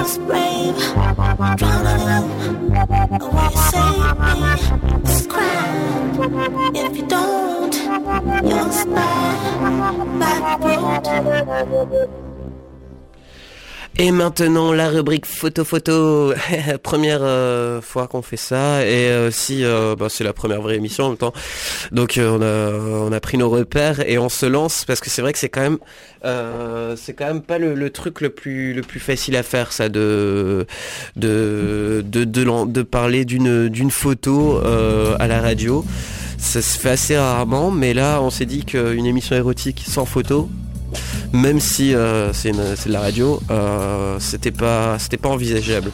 Just brave, drowning in. Oh, will you save me this crime? If you don't, you'll slide by the road. Et maintenant la rubrique photo photo. première euh, fois qu'on fait ça et euh, aussi euh, bah, c'est la première vraie émission en même temps. Donc on a on a pris nos repères et on se lance parce que c'est vrai que c'est quand même c'est quand même pas le, truc le plus le plus facile à faire ça de de de de, parler d'une d'une photo à la radio. Ça se fait assez rarement, mais là on s'est dit qu'une émission érotique sans photo, même si euh, c'est de la radio, euh, c'était pas c'était pas envisageable.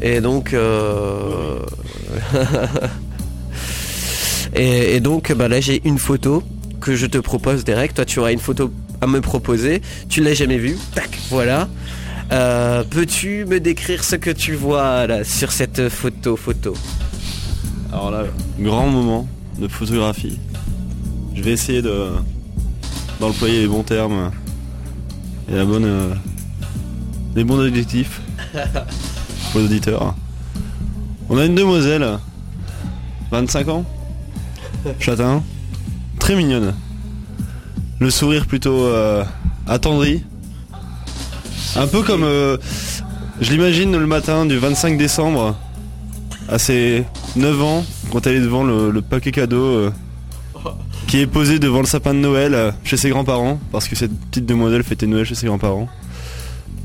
Et donc euh, et, et donc bah là j'ai une photo que je te propose direct. Toi tu auras une photo à me proposer. Tu l'as jamais vue. Tac, voilà. Euh, Peux-tu me décrire ce que tu vois là sur cette photo photo? Alors là, grand moment de photographie. Je vais essayer de d'employer les bons termes et la bonne, euh, les bons adjectifs pour les auditeurs. On a une demoiselle, 25 ans, châtain, très mignonne. Le sourire plutôt euh, attendri. Un peu comme euh, je l'imagine le matin du 25 décembre à ses 9 ans quand elle est devant le, le paquet cadeau qui est posé devant le sapin de Noël euh, chez ses grands-parents parce que cette petite demoiselle fêtait Noël chez ses grands-parents.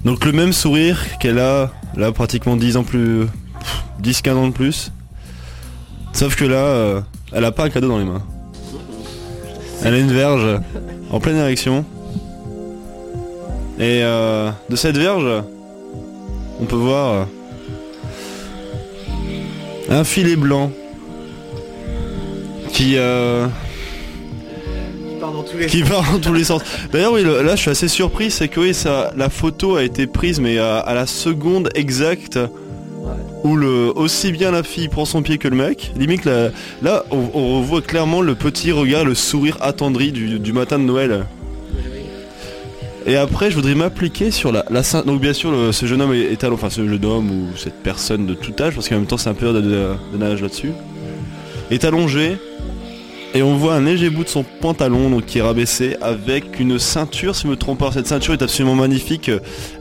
Donc le même sourire qu'elle a là pratiquement 10 ans plus 10-15 ans de plus. Sauf que là euh, elle a pas un cadeau dans les mains. Elle a une verge en pleine érection. Et euh, de cette verge, on peut voir un filet blanc qui qui part dans tous les sens. D'ailleurs oui le- là je suis assez surpris c'est que oui ça la photo a été prise mais à, à la seconde exacte où le aussi bien la fille prend son pied que le mec. Limite la- là on, on revoit clairement le petit regard, le sourire attendri du, du matin de Noël. Et après, je voudrais m'appliquer sur la, Donc bien sûr, le- ce jeune homme est, est allongé, enfin ce jeune homme ou cette personne de tout âge, parce qu'en même temps c'est un peu de, de, de nage là-dessus, est allongé et on voit un léger bout de son pantalon donc qui est rabaissé avec une ceinture, si je me trompe pas. Cette ceinture est absolument magnifique.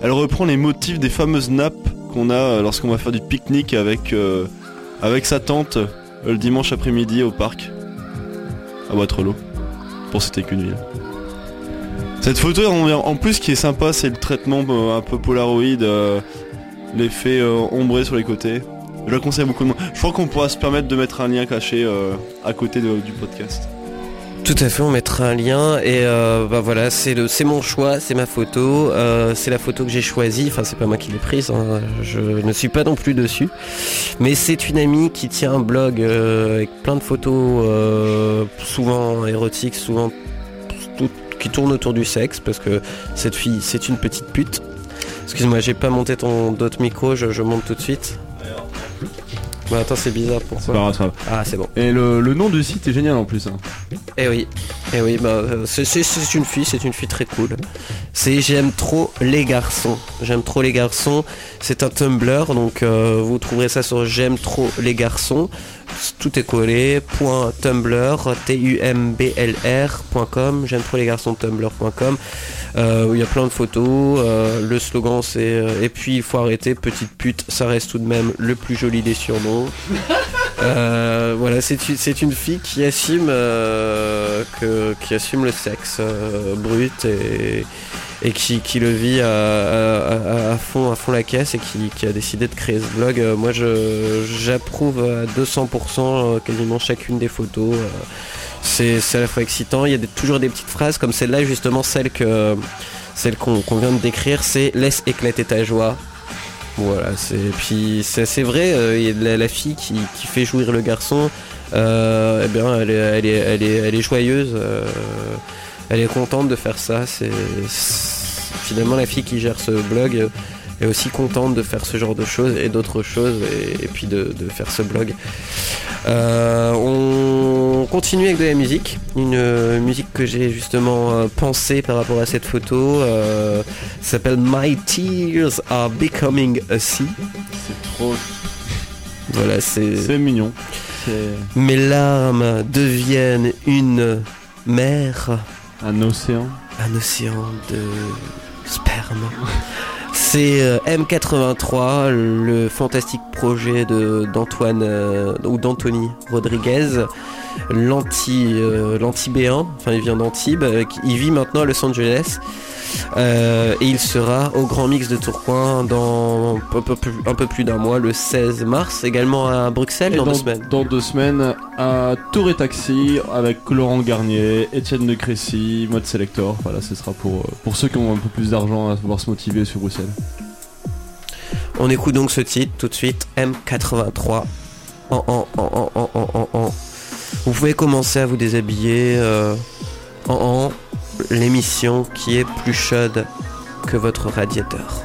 Elle reprend les motifs des fameuses nappes qu'on a euh, lorsqu'on va faire du pique-nique avec euh, avec sa tante euh, le dimanche après-midi au parc à Waterloo pour c'était qu'une ville. Cette photo en, plus qui est sympa c'est le traitement un peu polaroid, l'effet ombré sur les côtés. Je la conseille à beaucoup de monde. Je crois qu'on pourra se permettre de mettre un lien caché euh, à côté du podcast. Tout à fait, on mettra un lien et euh, bah voilà, c'est le, mon choix, c'est ma photo, euh, c'est la photo que j'ai choisie. Enfin, c'est pas moi qui l'ai prise, hein, je ne suis pas non plus dessus, mais c'est une amie qui tient un blog avec plein de photos, souvent érotiques, souvent qui tournent autour du sexe, parce que cette fille, c'est une petite pute. Excuse-moi, j'ai pas monté ton d'autres micro, je monte tout de suite. Bah attends, c'est bizarre, C'est pourquoi pas grave, ça. Ah, c'est bon. Et le, le nom du site est génial en plus. hein. Eh oui, eh oui, bah, euh, c'est- une fille, c'est une fille très cool. C'est j'aime trop les garçons. J'aime trop les garçons. C'est un Tumblr, donc euh, vous trouverez ça sur j'aime trop les garçons. Tout est collé. Point Tumblr, t u m b l r.com. J'aime trop les garçons Tumblr.com. Euh, où il y a plein de photos. euh, le slogan c'est euh, et puis il faut arrêter petite pute. Ça reste tout de même le plus joli des surnoms. Voilà, c'est une, fille qui assume, que, qui assume le sexe brut et, et qui, qui le vit à, à- à- à fond, à fond la caisse et qui, qui a décidé de créer ce blog. Moi, je, j'approuve à 200% euh, quasiment chacune des photos. C'est, à la fois excitant. Il y a toujours des petites phrases comme celle-là, justement celle qu'on, vient de décrire, c'est laisse éclater ta joie. Voilà, c'est puis c'est vrai. euh, y la, fille qui, fait jouir le garçon, euh, eh bien, elle est, joyeuse. euh, elle est contente de faire ça. C'est finalement la fille qui gère ce blog est aussi contente de faire ce genre de choses et d'autres choses et, et puis de, de faire ce blog. Euh, on continue avec de la musique, une euh, musique que j'ai justement euh, pensée par rapport à cette photo. euh, s'appelle My Tears Are Becoming a Sea. C'est trop. Voilà, c'est C'est mignon. Mes larmes deviennent une mer, un océan. un océan de sperme. C'est euh, M83, le fantastique projet d'Antoine euh, ou d'Anthony Rodriguez, l'anti euh, l'anti-béen, enfin il vient d'Antibes, euh, il vit maintenant à Los Angeles. Euh, et il sera au Grand Mix de Tourcoing dans un peu plus, un peu plus d'un mois, le 16 mars, également à Bruxelles Et dans, deux semaines. Dans deux semaines, à Tour et Taxi, avec Laurent Garnier, Étienne de Crécy, Mode Selector. Voilà, ce sera pour, euh, pour ceux qui ont un peu plus d'argent à pouvoir se motiver sur Bruxelles. On écoute donc ce titre tout de suite, M83. En, en, en, en, en, en, en, en. Vous pouvez commencer à vous déshabiller euh, en, en l'émission qui est plus chaude que votre radiateur.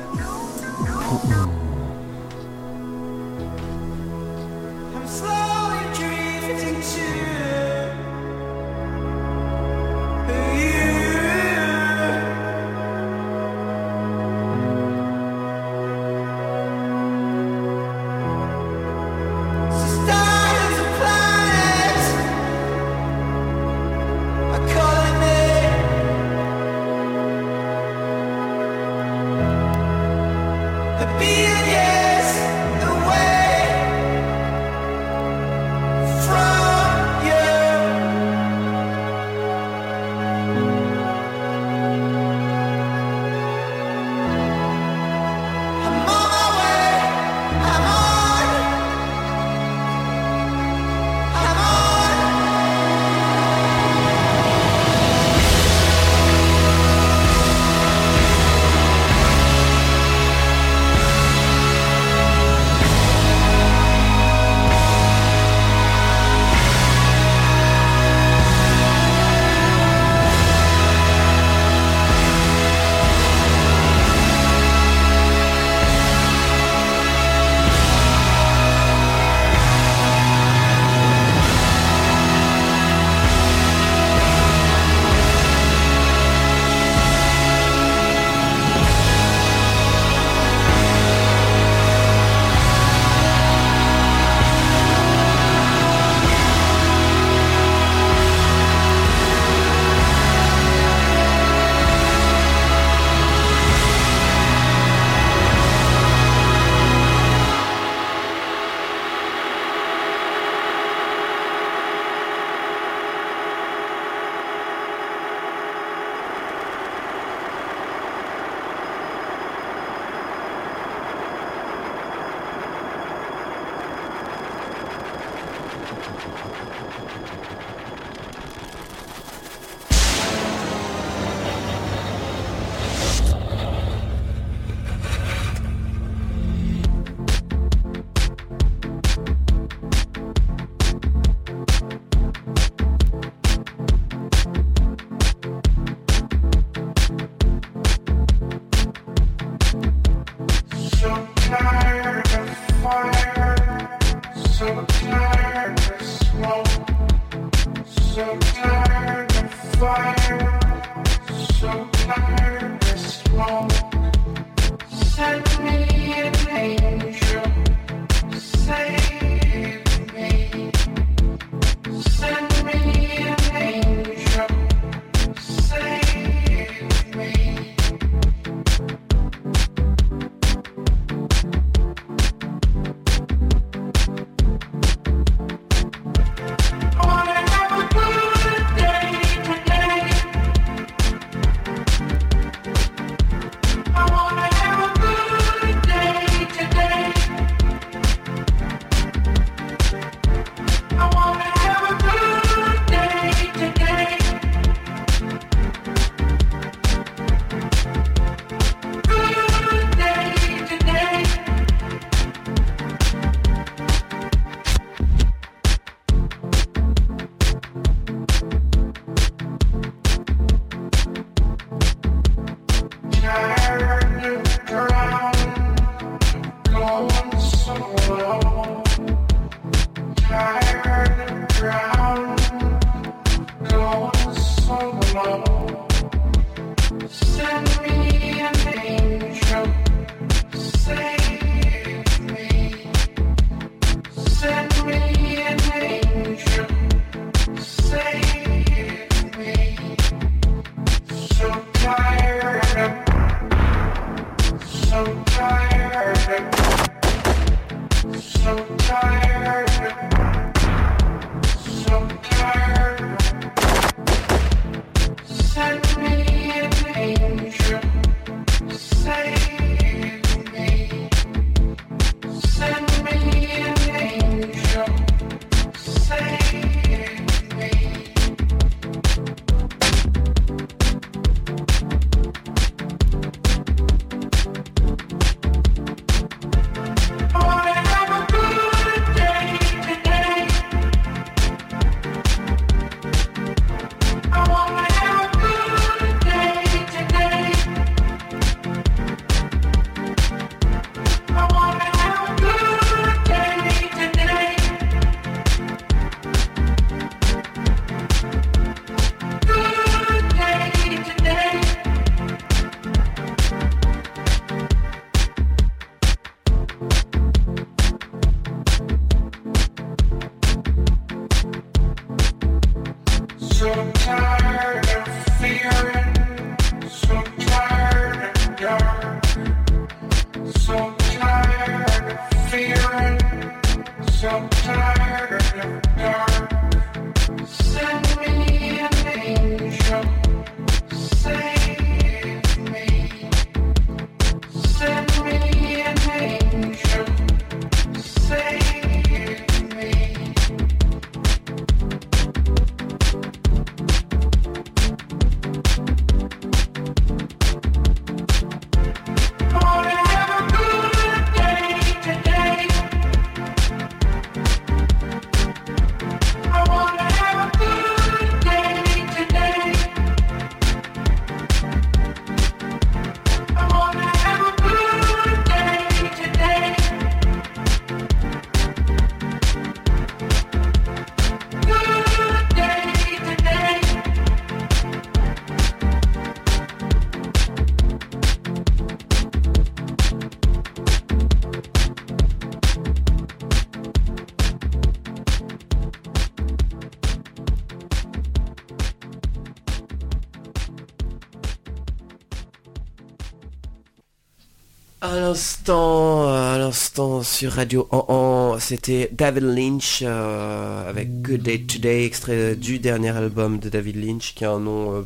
L'instant, à l'instant sur Radio En En, c'était David Lynch euh, avec Good Day Today, extrait du dernier album de David Lynch qui a un nom euh,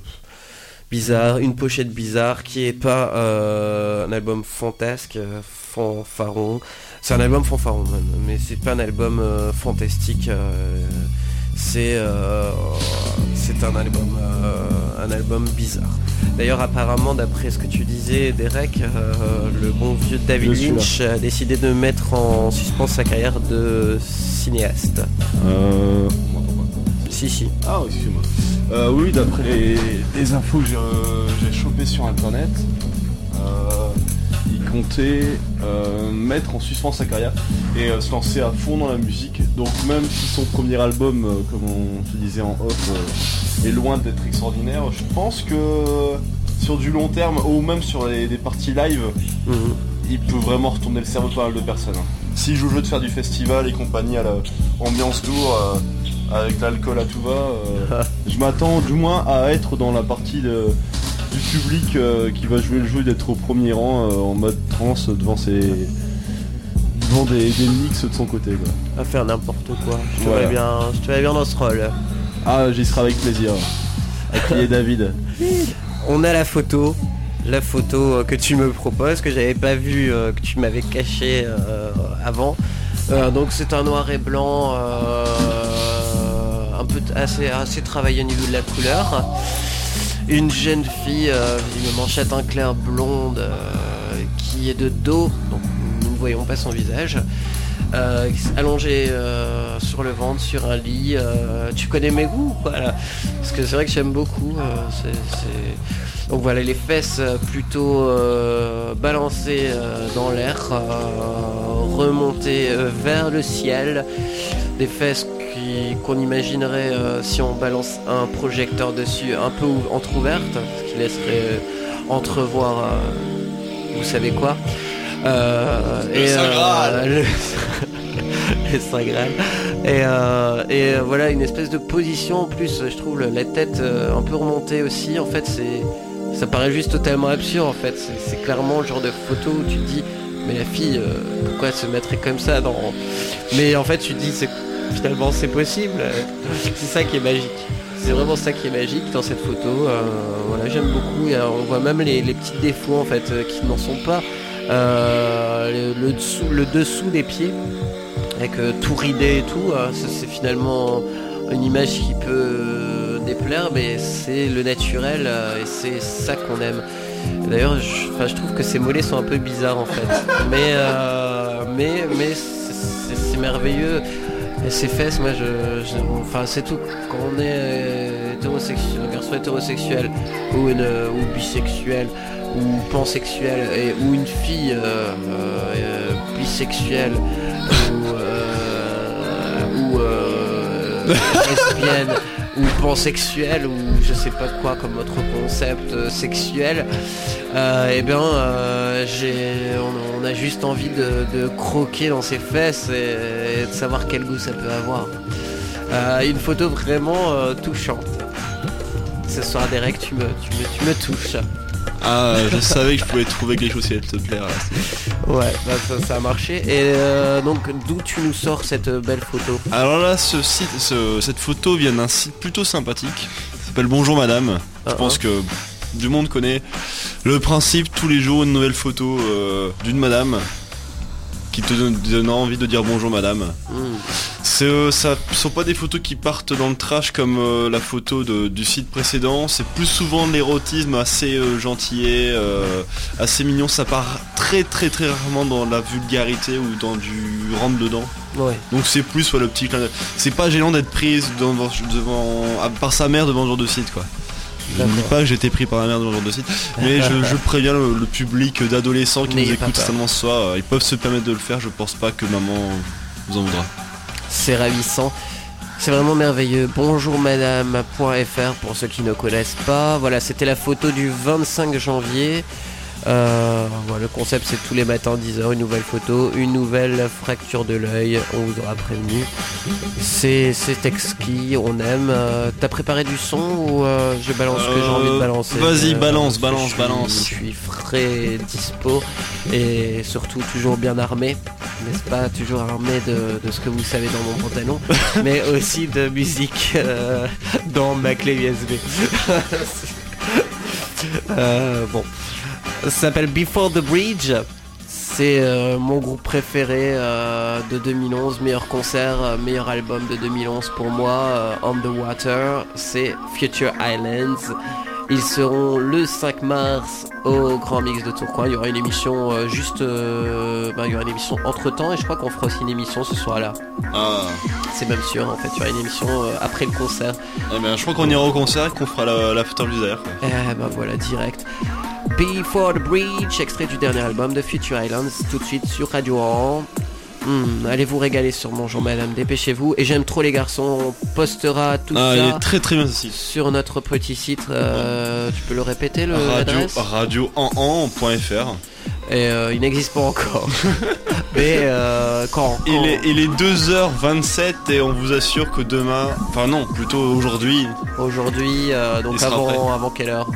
bizarre, une pochette bizarre, qui est pas euh, un album fantasque, fanfaron. C'est un album fanfaron même, mais c'est pas un album fantastique. c'est c'est un album un album bizarre. D'ailleurs apparemment d'après ce que tu disais Derek, euh, le bon vieux David Je. Lynch a décidé de mettre en suspens sa carrière de cinéaste. Euh... Si si. Ah, excuse-moi. Euh, oui, d'après les, les infos que j'ai chopées sur internet, comptait euh, mettre en suspens sa carrière et euh, se lancer à fond dans la musique. Donc, même si son premier album, euh, comme on se disait en off, est loin d'être extraordinaire, je pense que sur du long terme, ou même sur les, des parties live, Mhm. il peut vraiment retourner le cerveau de pas mal de personnes. hein. S'il joue le jeu de faire du festival et compagnie à la ambiance lourde, euh, avec l'alcool à tout va, je m'attends du moins à être dans la partie de- du public euh, qui va jouer le jeu d'être au premier rang euh, en mode trans devant ses devant des, des mix de son côté quoi. À faire n'importe quoi. Je te Voilà. bien, je te bien dans ce rôle. Ah j'y serai avec plaisir. Qui est David. On a la photo, la photo euh, que tu me proposes, que j'avais pas vue, euh, que tu m'avais cachée euh, avant. Euh, donc c'est un noir et blanc, euh, un peu t- assez, assez travaillé au niveau de la couleur. Une jeune fille, euh, visiblement châtain clair blonde, euh, qui est de dos, donc nous ne voyons pas son visage. euh, allongée euh, sur le ventre, sur un lit. euh, tu connais mes goûts ou quoi là Parce que c'est vrai que j'aime beaucoup. Donc voilà, les fesses plutôt balancées dans l'air, remontées vers le ciel. Des fesses qu'on imaginerait euh, si on balance un projecteur dessus un peu ou- entrouverte, ce qui laisserait euh, entrevoir euh, vous savez quoi. Le Saint Graal. le... le Saint Graal. Et, euh, et voilà une espèce de position en plus, je trouve la tête un peu remontée aussi. En fait, c'est ça paraît juste totalement absurde. En fait, c'est c'est clairement le genre de photo où tu te dis, mais la fille, euh, pourquoi elle se mettrait comme ça dans Mais en fait, tu te dis, c'est finalement c'est possible. C'est ça qui est magique. C'est vraiment ça qui est magique dans cette photo. Euh, voilà, j'aime beaucoup. Euh, on voit même les, les petits défauts en fait euh, qui n'en sont pas. Le, dessous, le dessous des pieds, avec tout ridé et tout, c'est finalement une image qui peut déplaire, mais c'est le naturel et c'est ça qu'on aime. D'ailleurs, je, je trouve que ces mollets sont un peu bizarres en fait, mais mais mais c'est merveilleux. Et ces fesses, moi, je, enfin, c'est tout. Quand on est euh, hétérosexuel, un garçon hétérosexuel ou une euh, ou bisexuel ou pansexuel et, ou une fille euh, bisexuelle ou ou lesbienne ou pansexuelle ou je sais pas quoi comme autre concept euh, sexuel euh, et bien euh, on, on a juste envie de, croquer dans ses fesses et, de savoir quel goût ça peut avoir. Une photo vraiment touchante. Ce soir Derek tu me, tu me, tu me touches Ah, je savais que je pouvais trouver quelque chose qui allait te plaire. là. Ouais bah, ça, ça a marché et euh, donc d'où tu nous sors cette belle photo? Alors là, ce site, ce- cette photo vient d'un site plutôt sympathique. Ça s'appelle Bonjour Madame. Je Ah, pense que du monde connaît le principe. Tous les jours, une nouvelle photo euh, d'une madame qui te donne, donne envie de dire bonjour madame. Hmm. C'est, euh, ça sont pas des photos qui partent dans le trash comme euh, la photo de- du site précédent. C'est plus souvent de l'érotisme assez euh, gentillet, euh, assez mignon. Ça part très très très rarement dans la vulgarité ou dans du rentre dedans. ouais Donc c'est plus ouais, le petit. C'est pas gênant d'être prise devant, devant- par sa mère devant ce genre de site quoi. Je ne dis pas que été pris par la mère devant ce genre de site, mais je, je préviens le, le public d'adolescents qui N'ayez nous pas écoutent peur. certainement ce soir, euh, ils peuvent se permettre de le faire, je pense pas que maman vous en voudra. C'est ravissant. C'est vraiment merveilleux. Bonjour madame.fr pour ceux qui ne connaissent pas. Voilà, c'était la photo du 25 janvier. Euh, voilà, le concept c'est tous les matins 10h une nouvelle photo, une nouvelle fracture de l'œil, on vous aura prévenu. C'est c'est exquis, on aime. Euh, T'as préparé du son ou euh, je balance ce que j'ai envie de balancer? vas-y, balance, je balance, suis- balance. Je suis frais, dispo et surtout toujours bien armé, n'est-ce pas? Toujours armé de, de ce que vous savez dans mon pantalon, mais aussi de musique dans ma clé USB. Bon, ça s'appelle Before the Bridge. C'est euh, mon groupe préféré euh, de 2011, meilleur concert, euh, meilleur album de 2011 pour moi, On the Water, c'est Future Islands. Ils seront le 5 mars au Grand Mix de Tourcoing. Il y aura une émission euh, juste, euh, ben, il y aura une émission entre temps et je crois qu'on fera aussi une émission ce soir-là. Ah, C'est même sûr en fait. Il y aura une émission euh, après le concert. eh ben, je crois qu'on ira au concert et qu'on fera la, la photo plus derrière. Eh ben voilà, direct. Before the Bridge, extrait du dernier album de Future Islands, tout de suite sur Radio 1. Hmm, allez vous régaler sur Bonjour Madame, dépêchez-vous. Et j'aime trop les garçons, on postera tout Ah, il ça est très très bien ce site. sur notre petit site. euh, tu peux le répéter le Radio, radio en en.fr. Et euh, il n'existe pas encore. Mais euh, quand, quand- Il est, il est 2h27 et on vous assure que demain, enfin non, plutôt aujourd'hui, aujourd'hui, donc avant, avant quelle heure?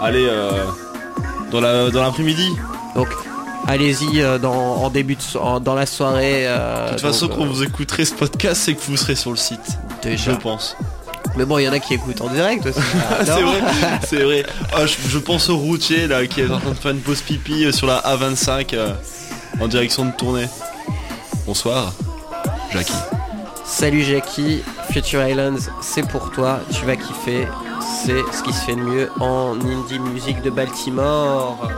Allez, euh, dans la dans l'après-midi. Donc allez-y euh, dans, en début de en- dans la soirée. euh, De toute façon, donc, quand euh, vous écouterez ce podcast, c'est que vous serez sur le site. déjà. Je pense. Mais bon, il y en a qui écoutent en direct aussi. Ah, c'est vrai, c'est vrai. Ah, je, je pense au routier là qui est en train de faire une pause pipi sur la A25 euh, en direction de tournée. Bonsoir, Jackie. Salut Jackie, Future Islands, c'est pour toi, tu vas kiffer. C'est ce qui se fait de mieux en indie music de Baltimore.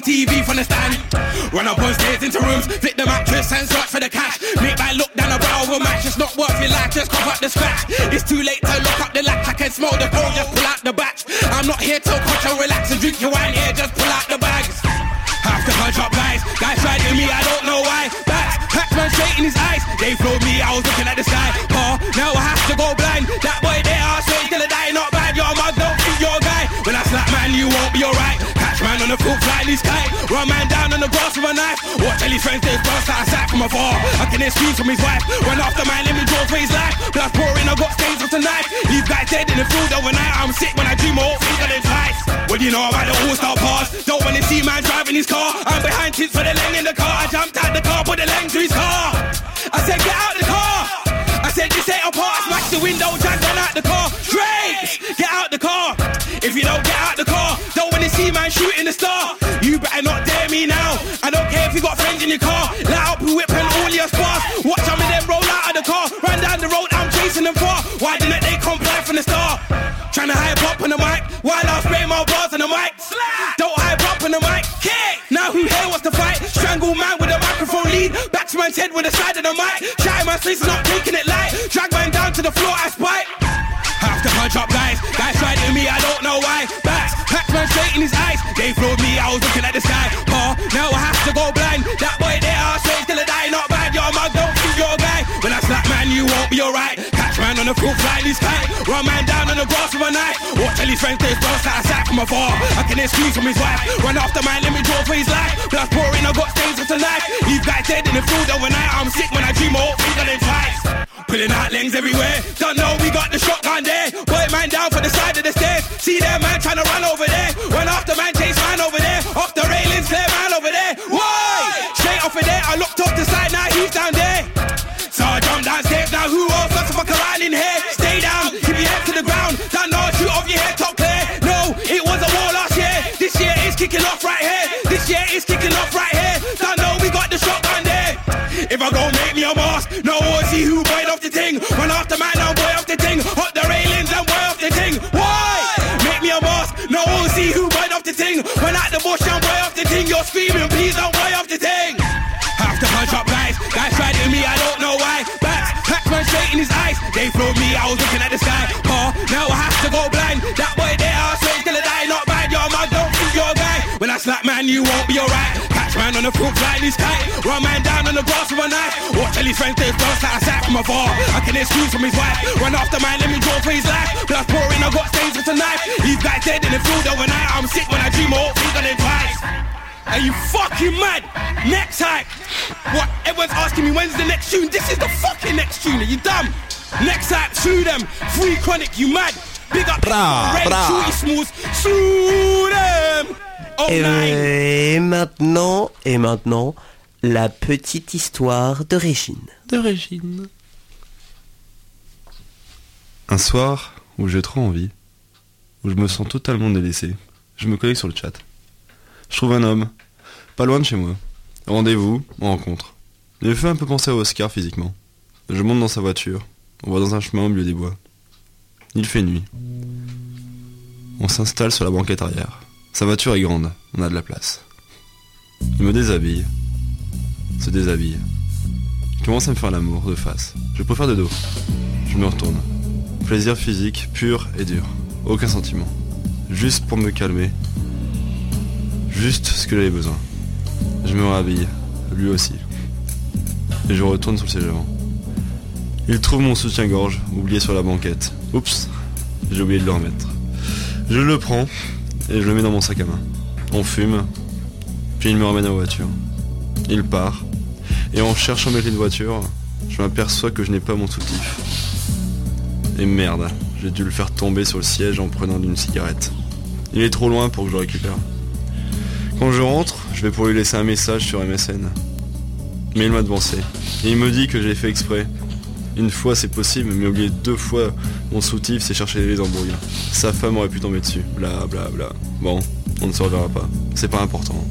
TV from the Was looking at the sky. Paul, now I have to go blind. That boy there, I swear he's gonna die. Not bad, your man, don't think you're guy. When I slap man, you won't be alright. Catch man on the front flying this kite. Run man down on the grass with a knife. Watch all his friends they dance like a sack. from afar. I can excuse from his wife. Run after man, let me draw for his life. Blood pouring, I got stains with a knife. These guys dead in the field overnight. I'm sick when I dream, of all he's gonna twice. Are you fucking mad? Next time. What? Everyone's asking me when's the next tune. This is the fucking next tune. Are you dumb? Next. Free chronic, you mad? Big up, oh, et, maintenant, et maintenant, la petite histoire de Régine. De Régine. Un soir où j'ai trop envie, où je me sens totalement délaissé, je me connecte sur le chat. Je trouve un homme, pas loin de chez moi. Rendez-vous, on rencontre. Il me fait un peu penser à Oscar physiquement. Je monte dans sa voiture, on va dans un chemin au milieu des bois. Il fait nuit. On s'installe sur la banquette arrière. Sa voiture est grande, on a de la place. Il me déshabille. Se déshabille. Il commence à me faire l'amour de face. Je préfère de dos. Je me retourne. Plaisir physique pur et dur. Aucun sentiment. Juste pour me calmer. Juste ce que j'avais besoin. Je me réhabille. Lui aussi. Et je retourne sur le siège avant. Il trouve mon soutien-gorge, oublié sur la banquette. Oups, j'ai oublié de le remettre. Je le prends et je le mets dans mon sac à main. On fume, puis il me ramène à voiture. Il part, et en cherchant mes clés de voiture, je m'aperçois que je n'ai pas mon soutif. Et merde, j'ai dû le faire tomber sur le siège en prenant une cigarette. Il est trop loin pour que je le récupère. Quand je rentre, je vais pour lui laisser un message sur MSN. Mais il m'a devancé. Et il me dit que j'ai fait exprès, une fois c'est possible, mais oublier deux fois mon soutif c'est chercher les embrouilles. Sa femme aurait pu tomber dessus. Bla bla bla. Bon, on ne se reverra pas. C'est pas important.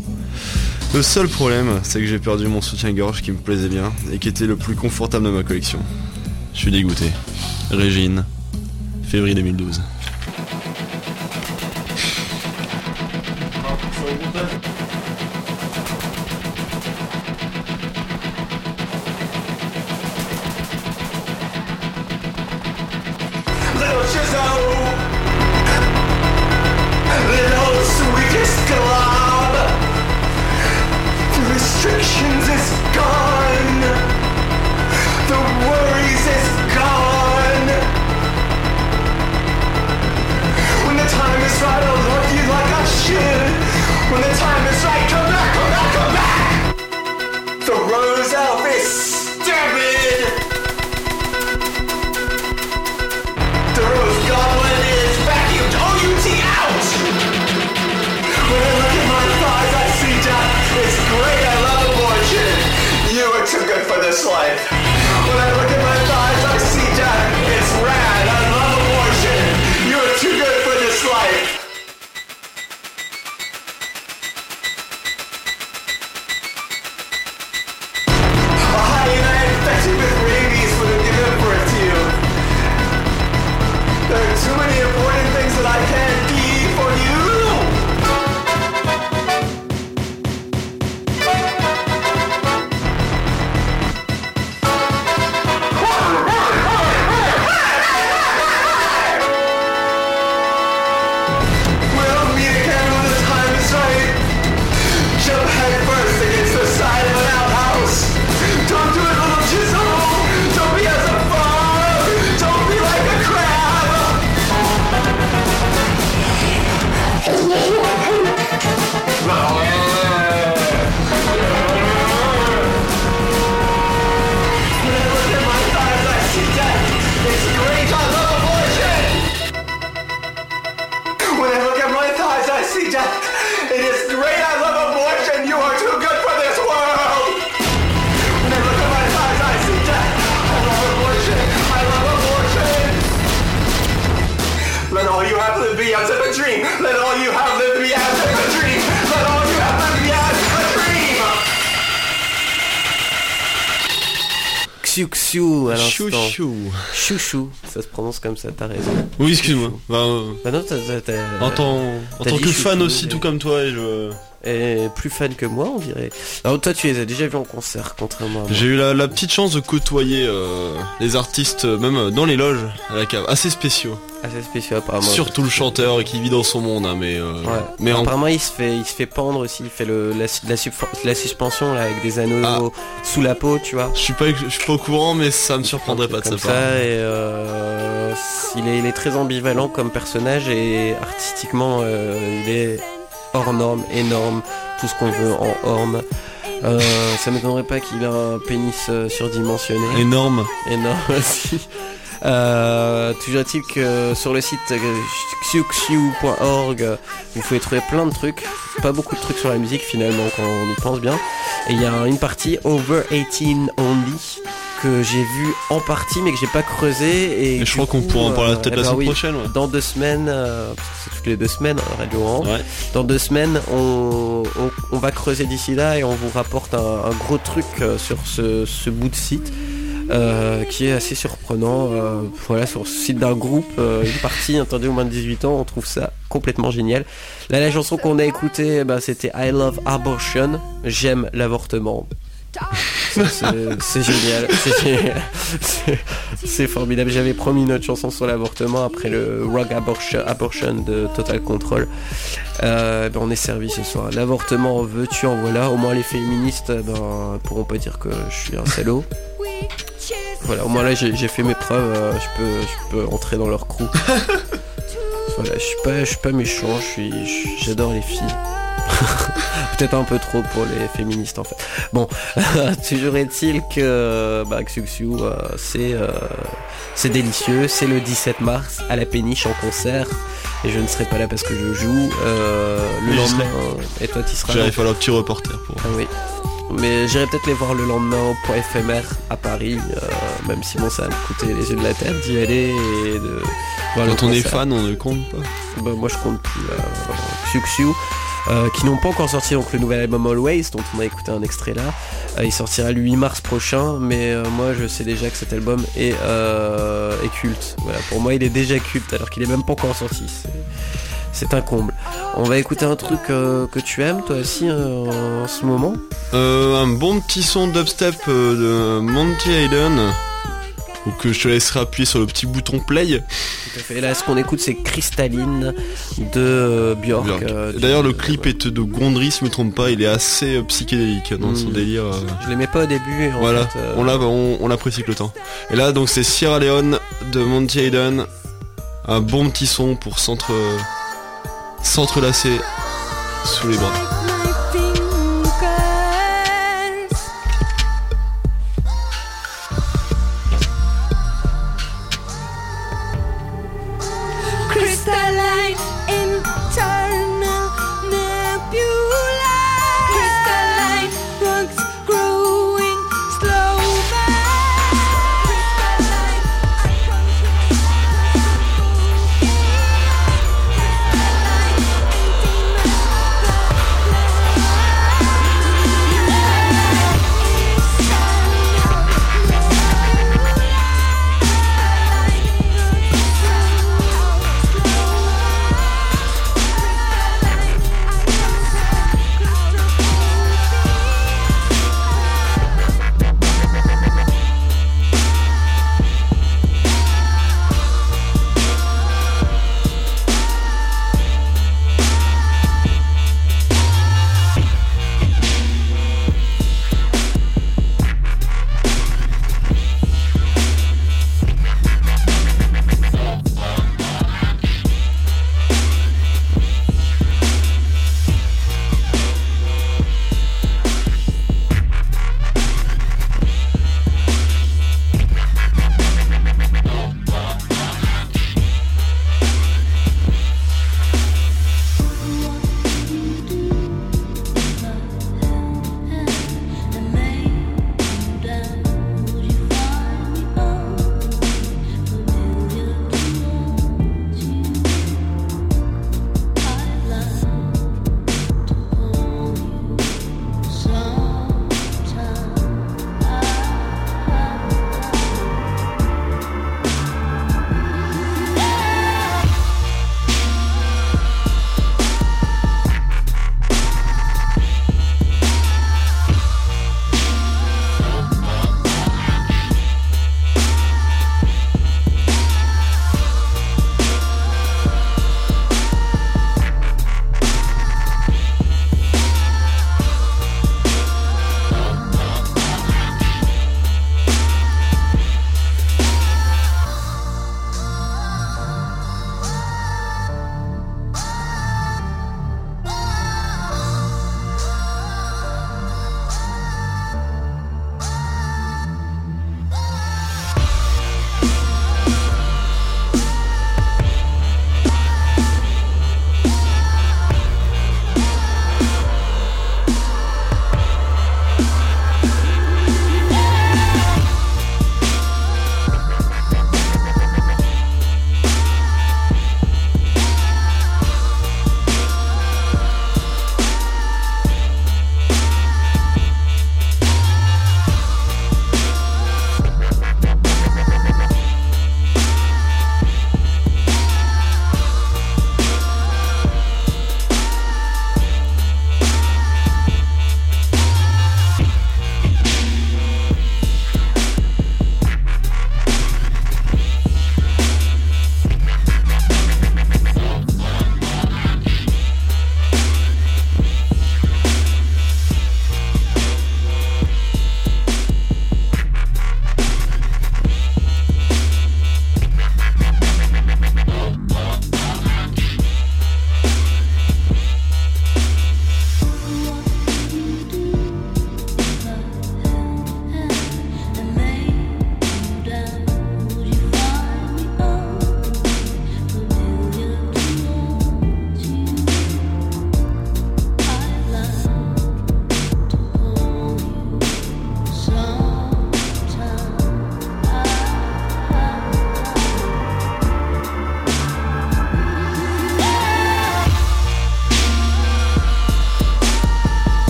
Le seul problème, c'est que j'ai perdu mon soutien-gorge qui me plaisait bien et qui était le plus confortable de ma collection. Je suis dégoûté. Régine, février 2012. Xiu Xiu à Chou l'instant. chou. Chouchou, ça se prononce comme ça, t'as raison. Oui, excuse-moi. Bah, euh, Bah non, t'as- t'as- en tant, en tant que chouchou, fan aussi, tout comme toi, et je... Et plus fan que moi, on dirait. Alors toi, tu les as déjà vus en concert, contrairement à moi. J'ai eu la, la petite chance de côtoyer euh, les artistes, euh, même euh, dans les loges, à la cave, assez spéciaux. Assez spécial apparemment. Surtout le chanteur qui vit dans son monde, hein, mais... euh, Ouais. Mais en- apparemment, il se fait, il se fait pendre aussi. Il fait le, la, la, la suspension là avec des anneaux Ah. sous la peau, tu vois. Je suis pas, je suis pas au courant, mais ça me surprendrait pas de comme sa part. ça et euh, il, est, il est très ambivalent comme personnage et artistiquement il est hors norme, énorme, tout ce qu'on veut en orme. Euh, ça m'étonnerait pas qu'il ait un pénis euh, surdimensionné. Énorme. Énorme aussi. Euh, toujours est-il que sur le site xiuxiu.org vous pouvez trouver plein de trucs, pas beaucoup de trucs sur la musique finalement quand on y pense bien. Et il y a une partie Over 18 Only que j'ai vu en partie mais que j'ai pas creusé et, Et je crois qu'on pourra en parler euh, peut-être eh la ben semaine oui, prochaine, ouais. Dans deux semaines, euh, c'est toutes les deux semaines hein, Radio. Ouais. Dans deux semaines, on, on- on va creuser d'ici là et on vous rapporte un, un gros truc euh, sur ce, ce bout de site. euh, qui est assez surprenant. euh, voilà, sur le site d'un groupe, euh, une partie interdite aux moins de 18 ans, on trouve ça complètement génial. Là, la chanson qu'on a écoutée, eh ben, c'était I Love Abortion, j'aime l'avortement. C'est génial, c'est formidable. J'avais promis une autre chanson sur l'avortement après le Rock Abortion, Abortion de Total Control. Euh, ben, on est servi ce soir. L'avortement, veux-tu en voilà. Au moins les féministes ben, pourront pas dire que je suis un salaud. Voilà, au moins là j'ai fait mes preuves, euh, je, peux, je peux entrer dans leur crew. voilà, je suis pas, je suis pas méchant, j'adore les filles. Peut-être un peu trop pour les féministes en fait. Bon, toujours est-il que bah, euh, c'est euh, c'est délicieux. C'est le 17 mars à la péniche en concert. Et je ne serai pas là parce que je joue euh, le lendemain. Et toi, tu seras là J'avais fallu un petit reporter pour. ah oui. Mais j'irai peut-être les voir le lendemain au point éphémère à Paris, même si bon, ça va me coûter les yeux de la tête d'y aller et de Quand on est fan, on ne compte pas. Bah, moi je compte plus. Euh, euh, qui n'ont pas encore sorti donc le nouvel album Always, dont on a écouté un extrait là. Euh, il sortira le 8 mars prochain, mais euh, moi je sais déjà que cet album est, est culte. Voilà, pour moi il est déjà culte alors qu'il est même pas encore sorti. C'est- un comble. On va écouter un truc que tu aimes toi aussi en ce moment? Un bon petit son dubstep de Monty Hayden. Donc euh, je te laisserai appuyer sur le petit bouton play. Tout à fait. Et là ce qu'on écoute c'est Cristalline de euh, Björk. Björk. euh, D'ailleurs le clip est de Gondry, si je me trompe pas, il est assez euh, psychédélique dans son Mm. délire. euh. Je l'aimais pas au début. en Voilà, fait, euh, on l'a- on, on l'apprécie que le temps. Et là donc c'est Sierra Leone de Monty Hayden. Un bon petit son pour s'entre s'entrelacer sous les bras.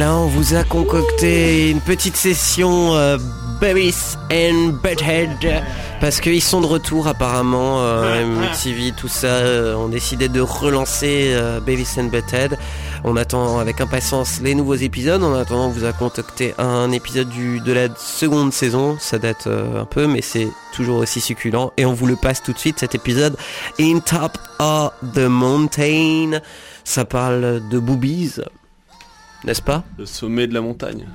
Voilà, on vous a concocté une petite session euh, and Butthead parce qu'ils sont de retour apparemment. Euh, MTV, tout ça, euh, ont décidé de relancer euh, and Butthead. On attend avec impatience les nouveaux épisodes. En attendant, on vous a concocté un épisode du, de la seconde saison. Ça date euh, un peu, mais c'est toujours aussi succulent. Et on vous le passe tout de suite, cet épisode. In Top of the Mountain. Ça parle de boobies, n'est-ce pas Le sommet de la montagne.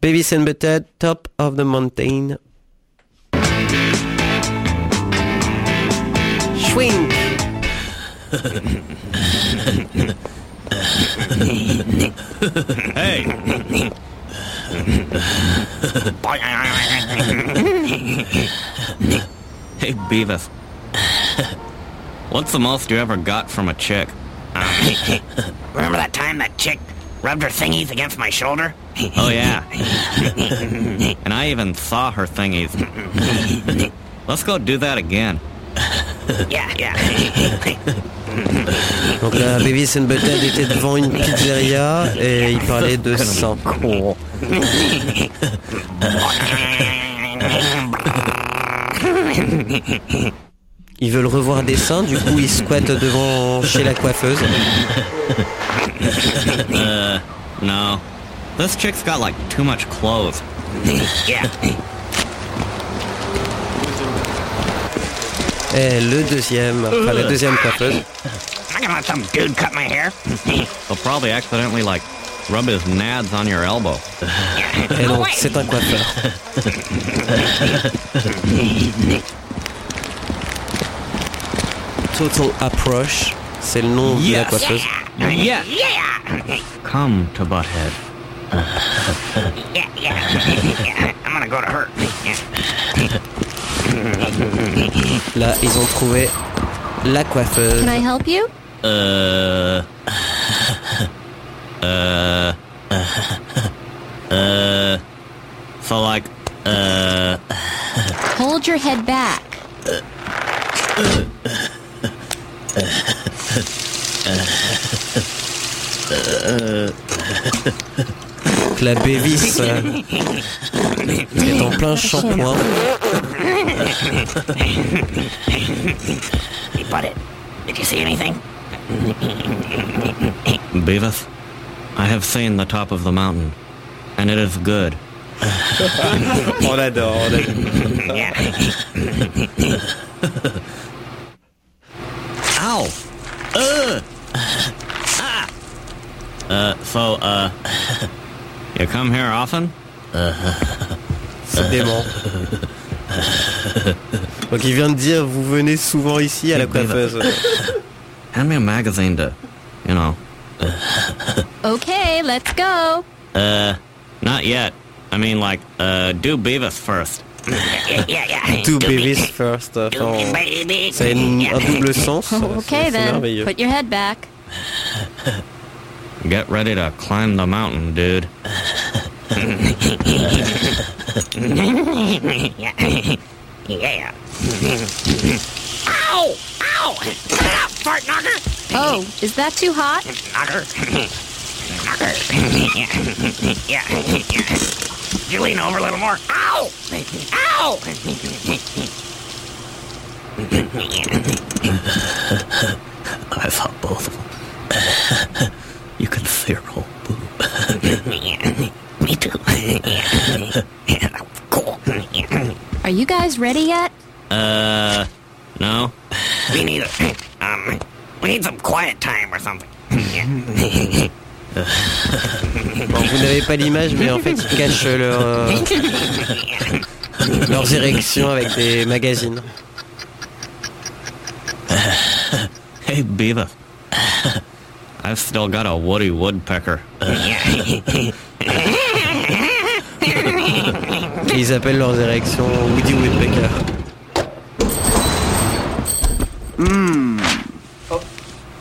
Beavis and Butthead, Top of the Mountain. Schwing Hey! hey, Beavis. What's the most you ever got from a chick? Remember that time that chick rubbed her thingies against my shoulder? Oh, yeah. and I even saw her thingies. Let's go do that again. Yeah, yeah. Donc là, Beavis and Butthead était devant une pizzeria et il parlait de sang. Ils veulent revoir des seins, du coup ils squattent devant chez la coiffeuse. Uh, no. This chick's got like too much clothes. yeah. Et le deuxième, enfin la deuxième coiffeuse. I'm gonna let some dude cut my hair? He'll probably accidentally like rub his nads on your elbow. Et No donc c'est un coiffeur. Total Approach, c'est le nom de la coiffeuse. Yeah. Yeah. Come to Butthead. Yeah, yeah. yeah. I'm gonna go to her. Là, ils ont trouvé la coiffeuse. Can I help you? Uh. Uh. Uh. So like. Uh. Hold your head back. Donc la Bévis euh, est en plein shampoing. Hey, Butt Did you see anything? Beavis, I have seen the top of the mountain, and it is good. On adore, on adore. Yeah. Ow! Ugh! Ah! Uh, so, uh, you come here often? C'est dément. Donc il vient de dire vous venez souvent ici à la coiffeuse. Hand me a magazine to, you know. Okay, let's go. Uh, not yet. I mean, like, uh, do Beavis first. Yeah, yeah, yeah. Do babies first. do Enfin, me, baby. a un double sens. Okay then. Put your head back. Get ready to climb the mountain, dude. yeah. yeah. Ow! Ow! Cut it out, fart knocker! Oh, is that too hot? Knocker. knocker. yeah. yeah. Yeah. Could you lean over a little more? Ow! Ow! I saw both of them. you can see her whole boob. Me too. yeah. yeah. that was Cool. Are you guys ready yet? Uh, no. Me neither. Um, we need some quiet time or something. Bon, vous n'avez pas l'image, mais en fait ils cachent leur, euh, leurs érections avec des magazines. Hey, Beavis. I've still got a Woody Woodpecker. Ils appellent leurs érections Woody Woodpecker.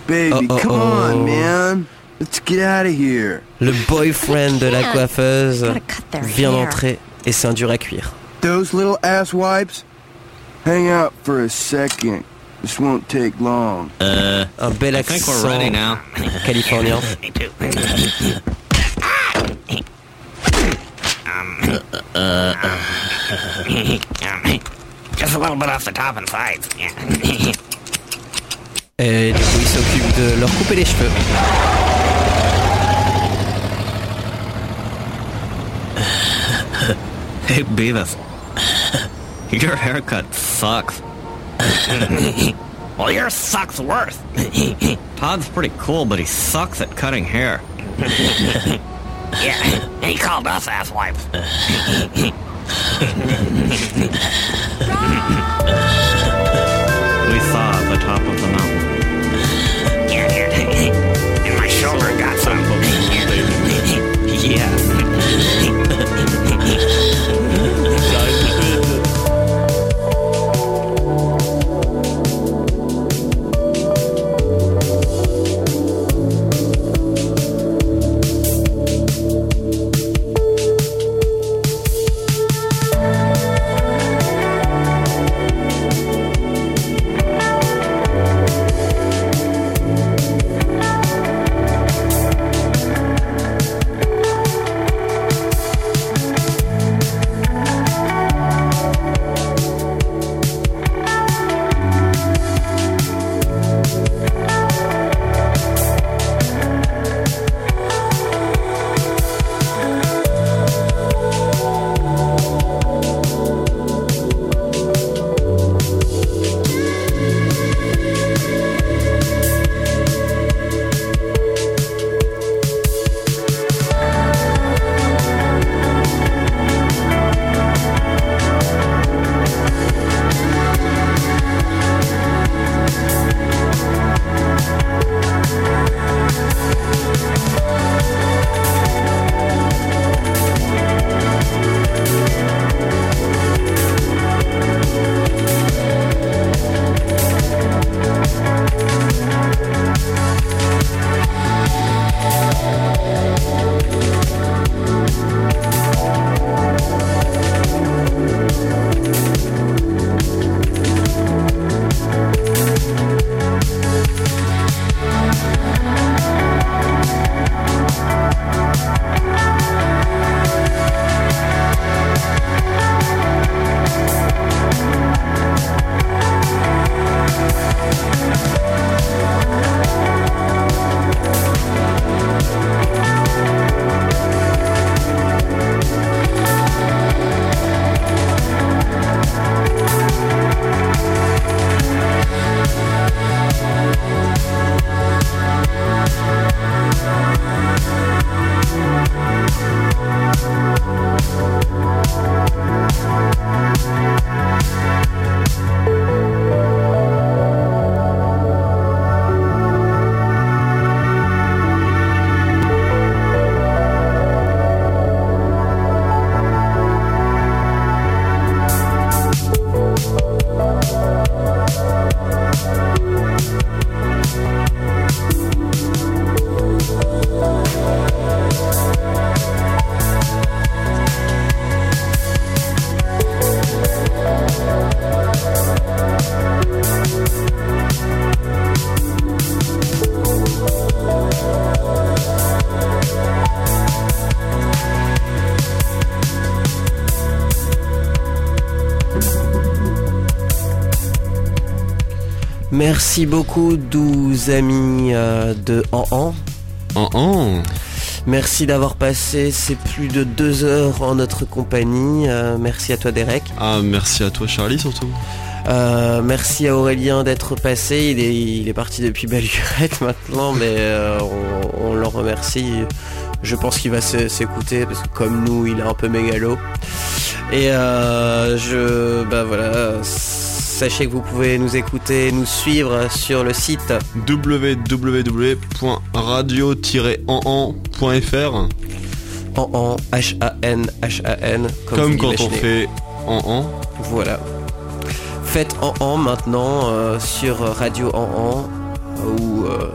Baby, Uh-oh. come on, man. Let's get out of here. Le boyfriend de la coiffeuse Gotta cut their vient d'entrer et c'est un dur à cuire. Those little ass wipes? Hang out for a second. This won't take long. Uh, Un bel I think we're accent ready now. californien. Me too. just a little bit off the top and sides. Et du coup, ils s'occupent de leur couper les cheveux. Hey, Beavis. Your haircut sucks. well, yours sucks worse. Todd's pretty cool, but he sucks at cutting hair. yeah, he called us asswipes. We saw the top of the mountain. Yeah, yeah. And my shoulder got some. Yeah. Merci beaucoup, doux amis euh, de En En En Merci d'avoir passé ces plus de deux heures en notre compagnie. Euh, merci à toi, Derek. Ah, merci à toi, Charlie, surtout. Euh, merci à Aurélien d'être passé. Il est, il est parti depuis belle lurette maintenant, mais euh, on, on l'en remercie. Je pense qu'il va s'écouter parce que comme nous, il est un peu mégalo. Et euh, je, bah voilà, sachez que vous pouvez nous écouter, nous suivre sur le site www.radio-en-en.fr en en H A N H A N Comme vous quand on fait en en. Voilà. Faites en en maintenant euh, sur Radio en en ou euh,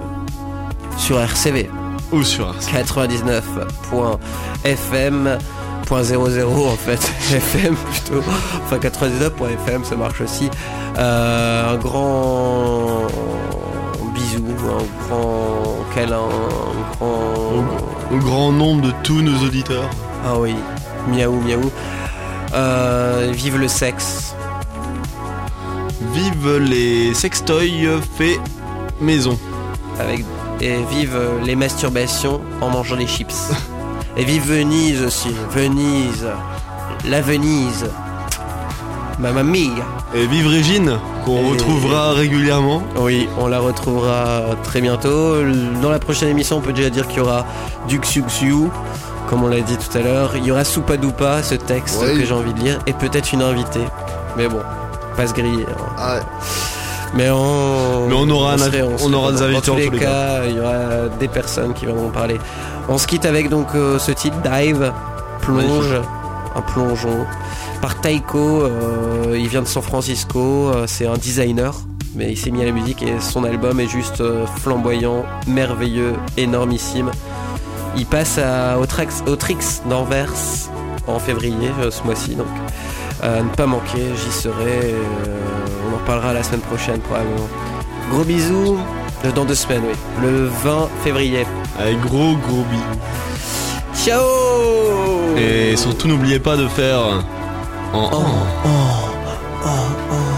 sur RCV. Ou sur RCV. 99.fm. 99.00 en fait, FM plutôt. Enfin 99.fm ça marche aussi. Euh, un grand bisou, un grand câlin, un grand... Au grand nombre de tous nos auditeurs. Ah oui, miaou miaou. Euh, vive le sexe. Vive les sextoys faits maison. Avec, et vive les masturbations en mangeant des chips. et vive Venise aussi. Venise. La Venise. Mamma mia. Et vive Régine, qu'on Et- retrouvera régulièrement. Oui, on la retrouvera très bientôt. Dans la prochaine émission, on peut déjà dire qu'il y aura du Xiu comme on l'a dit tout à l'heure. Il y aura Soupa Doupa, ce texte que j'ai envie de lire, et peut-être une invitée. Mais bon, pas se griller. hein. Mais on, Mais on aura serait- on des invités Dans en tous les cas, il y aura des personnes qui viendront parler. On se quitte avec donc euh, ce titre Dive, plonge, un plongeon par Taiko. euh, il vient de San Francisco. euh, c'est un designer, mais il s'est mis à la musique et son album est juste flamboyant, merveilleux, énormissime. Il passe à, au, Trax- au Trix d'Anvers en février ce mois-ci donc. Ne pas manquer, j'y serai. euh, on en reparlera la semaine prochaine probablement. Gros bisous euh, dans deux semaines, oui. Le 20 février. Avec gros gros bisous. Ciao Et surtout n'oubliez pas de faire en oh, oh, oh, oh.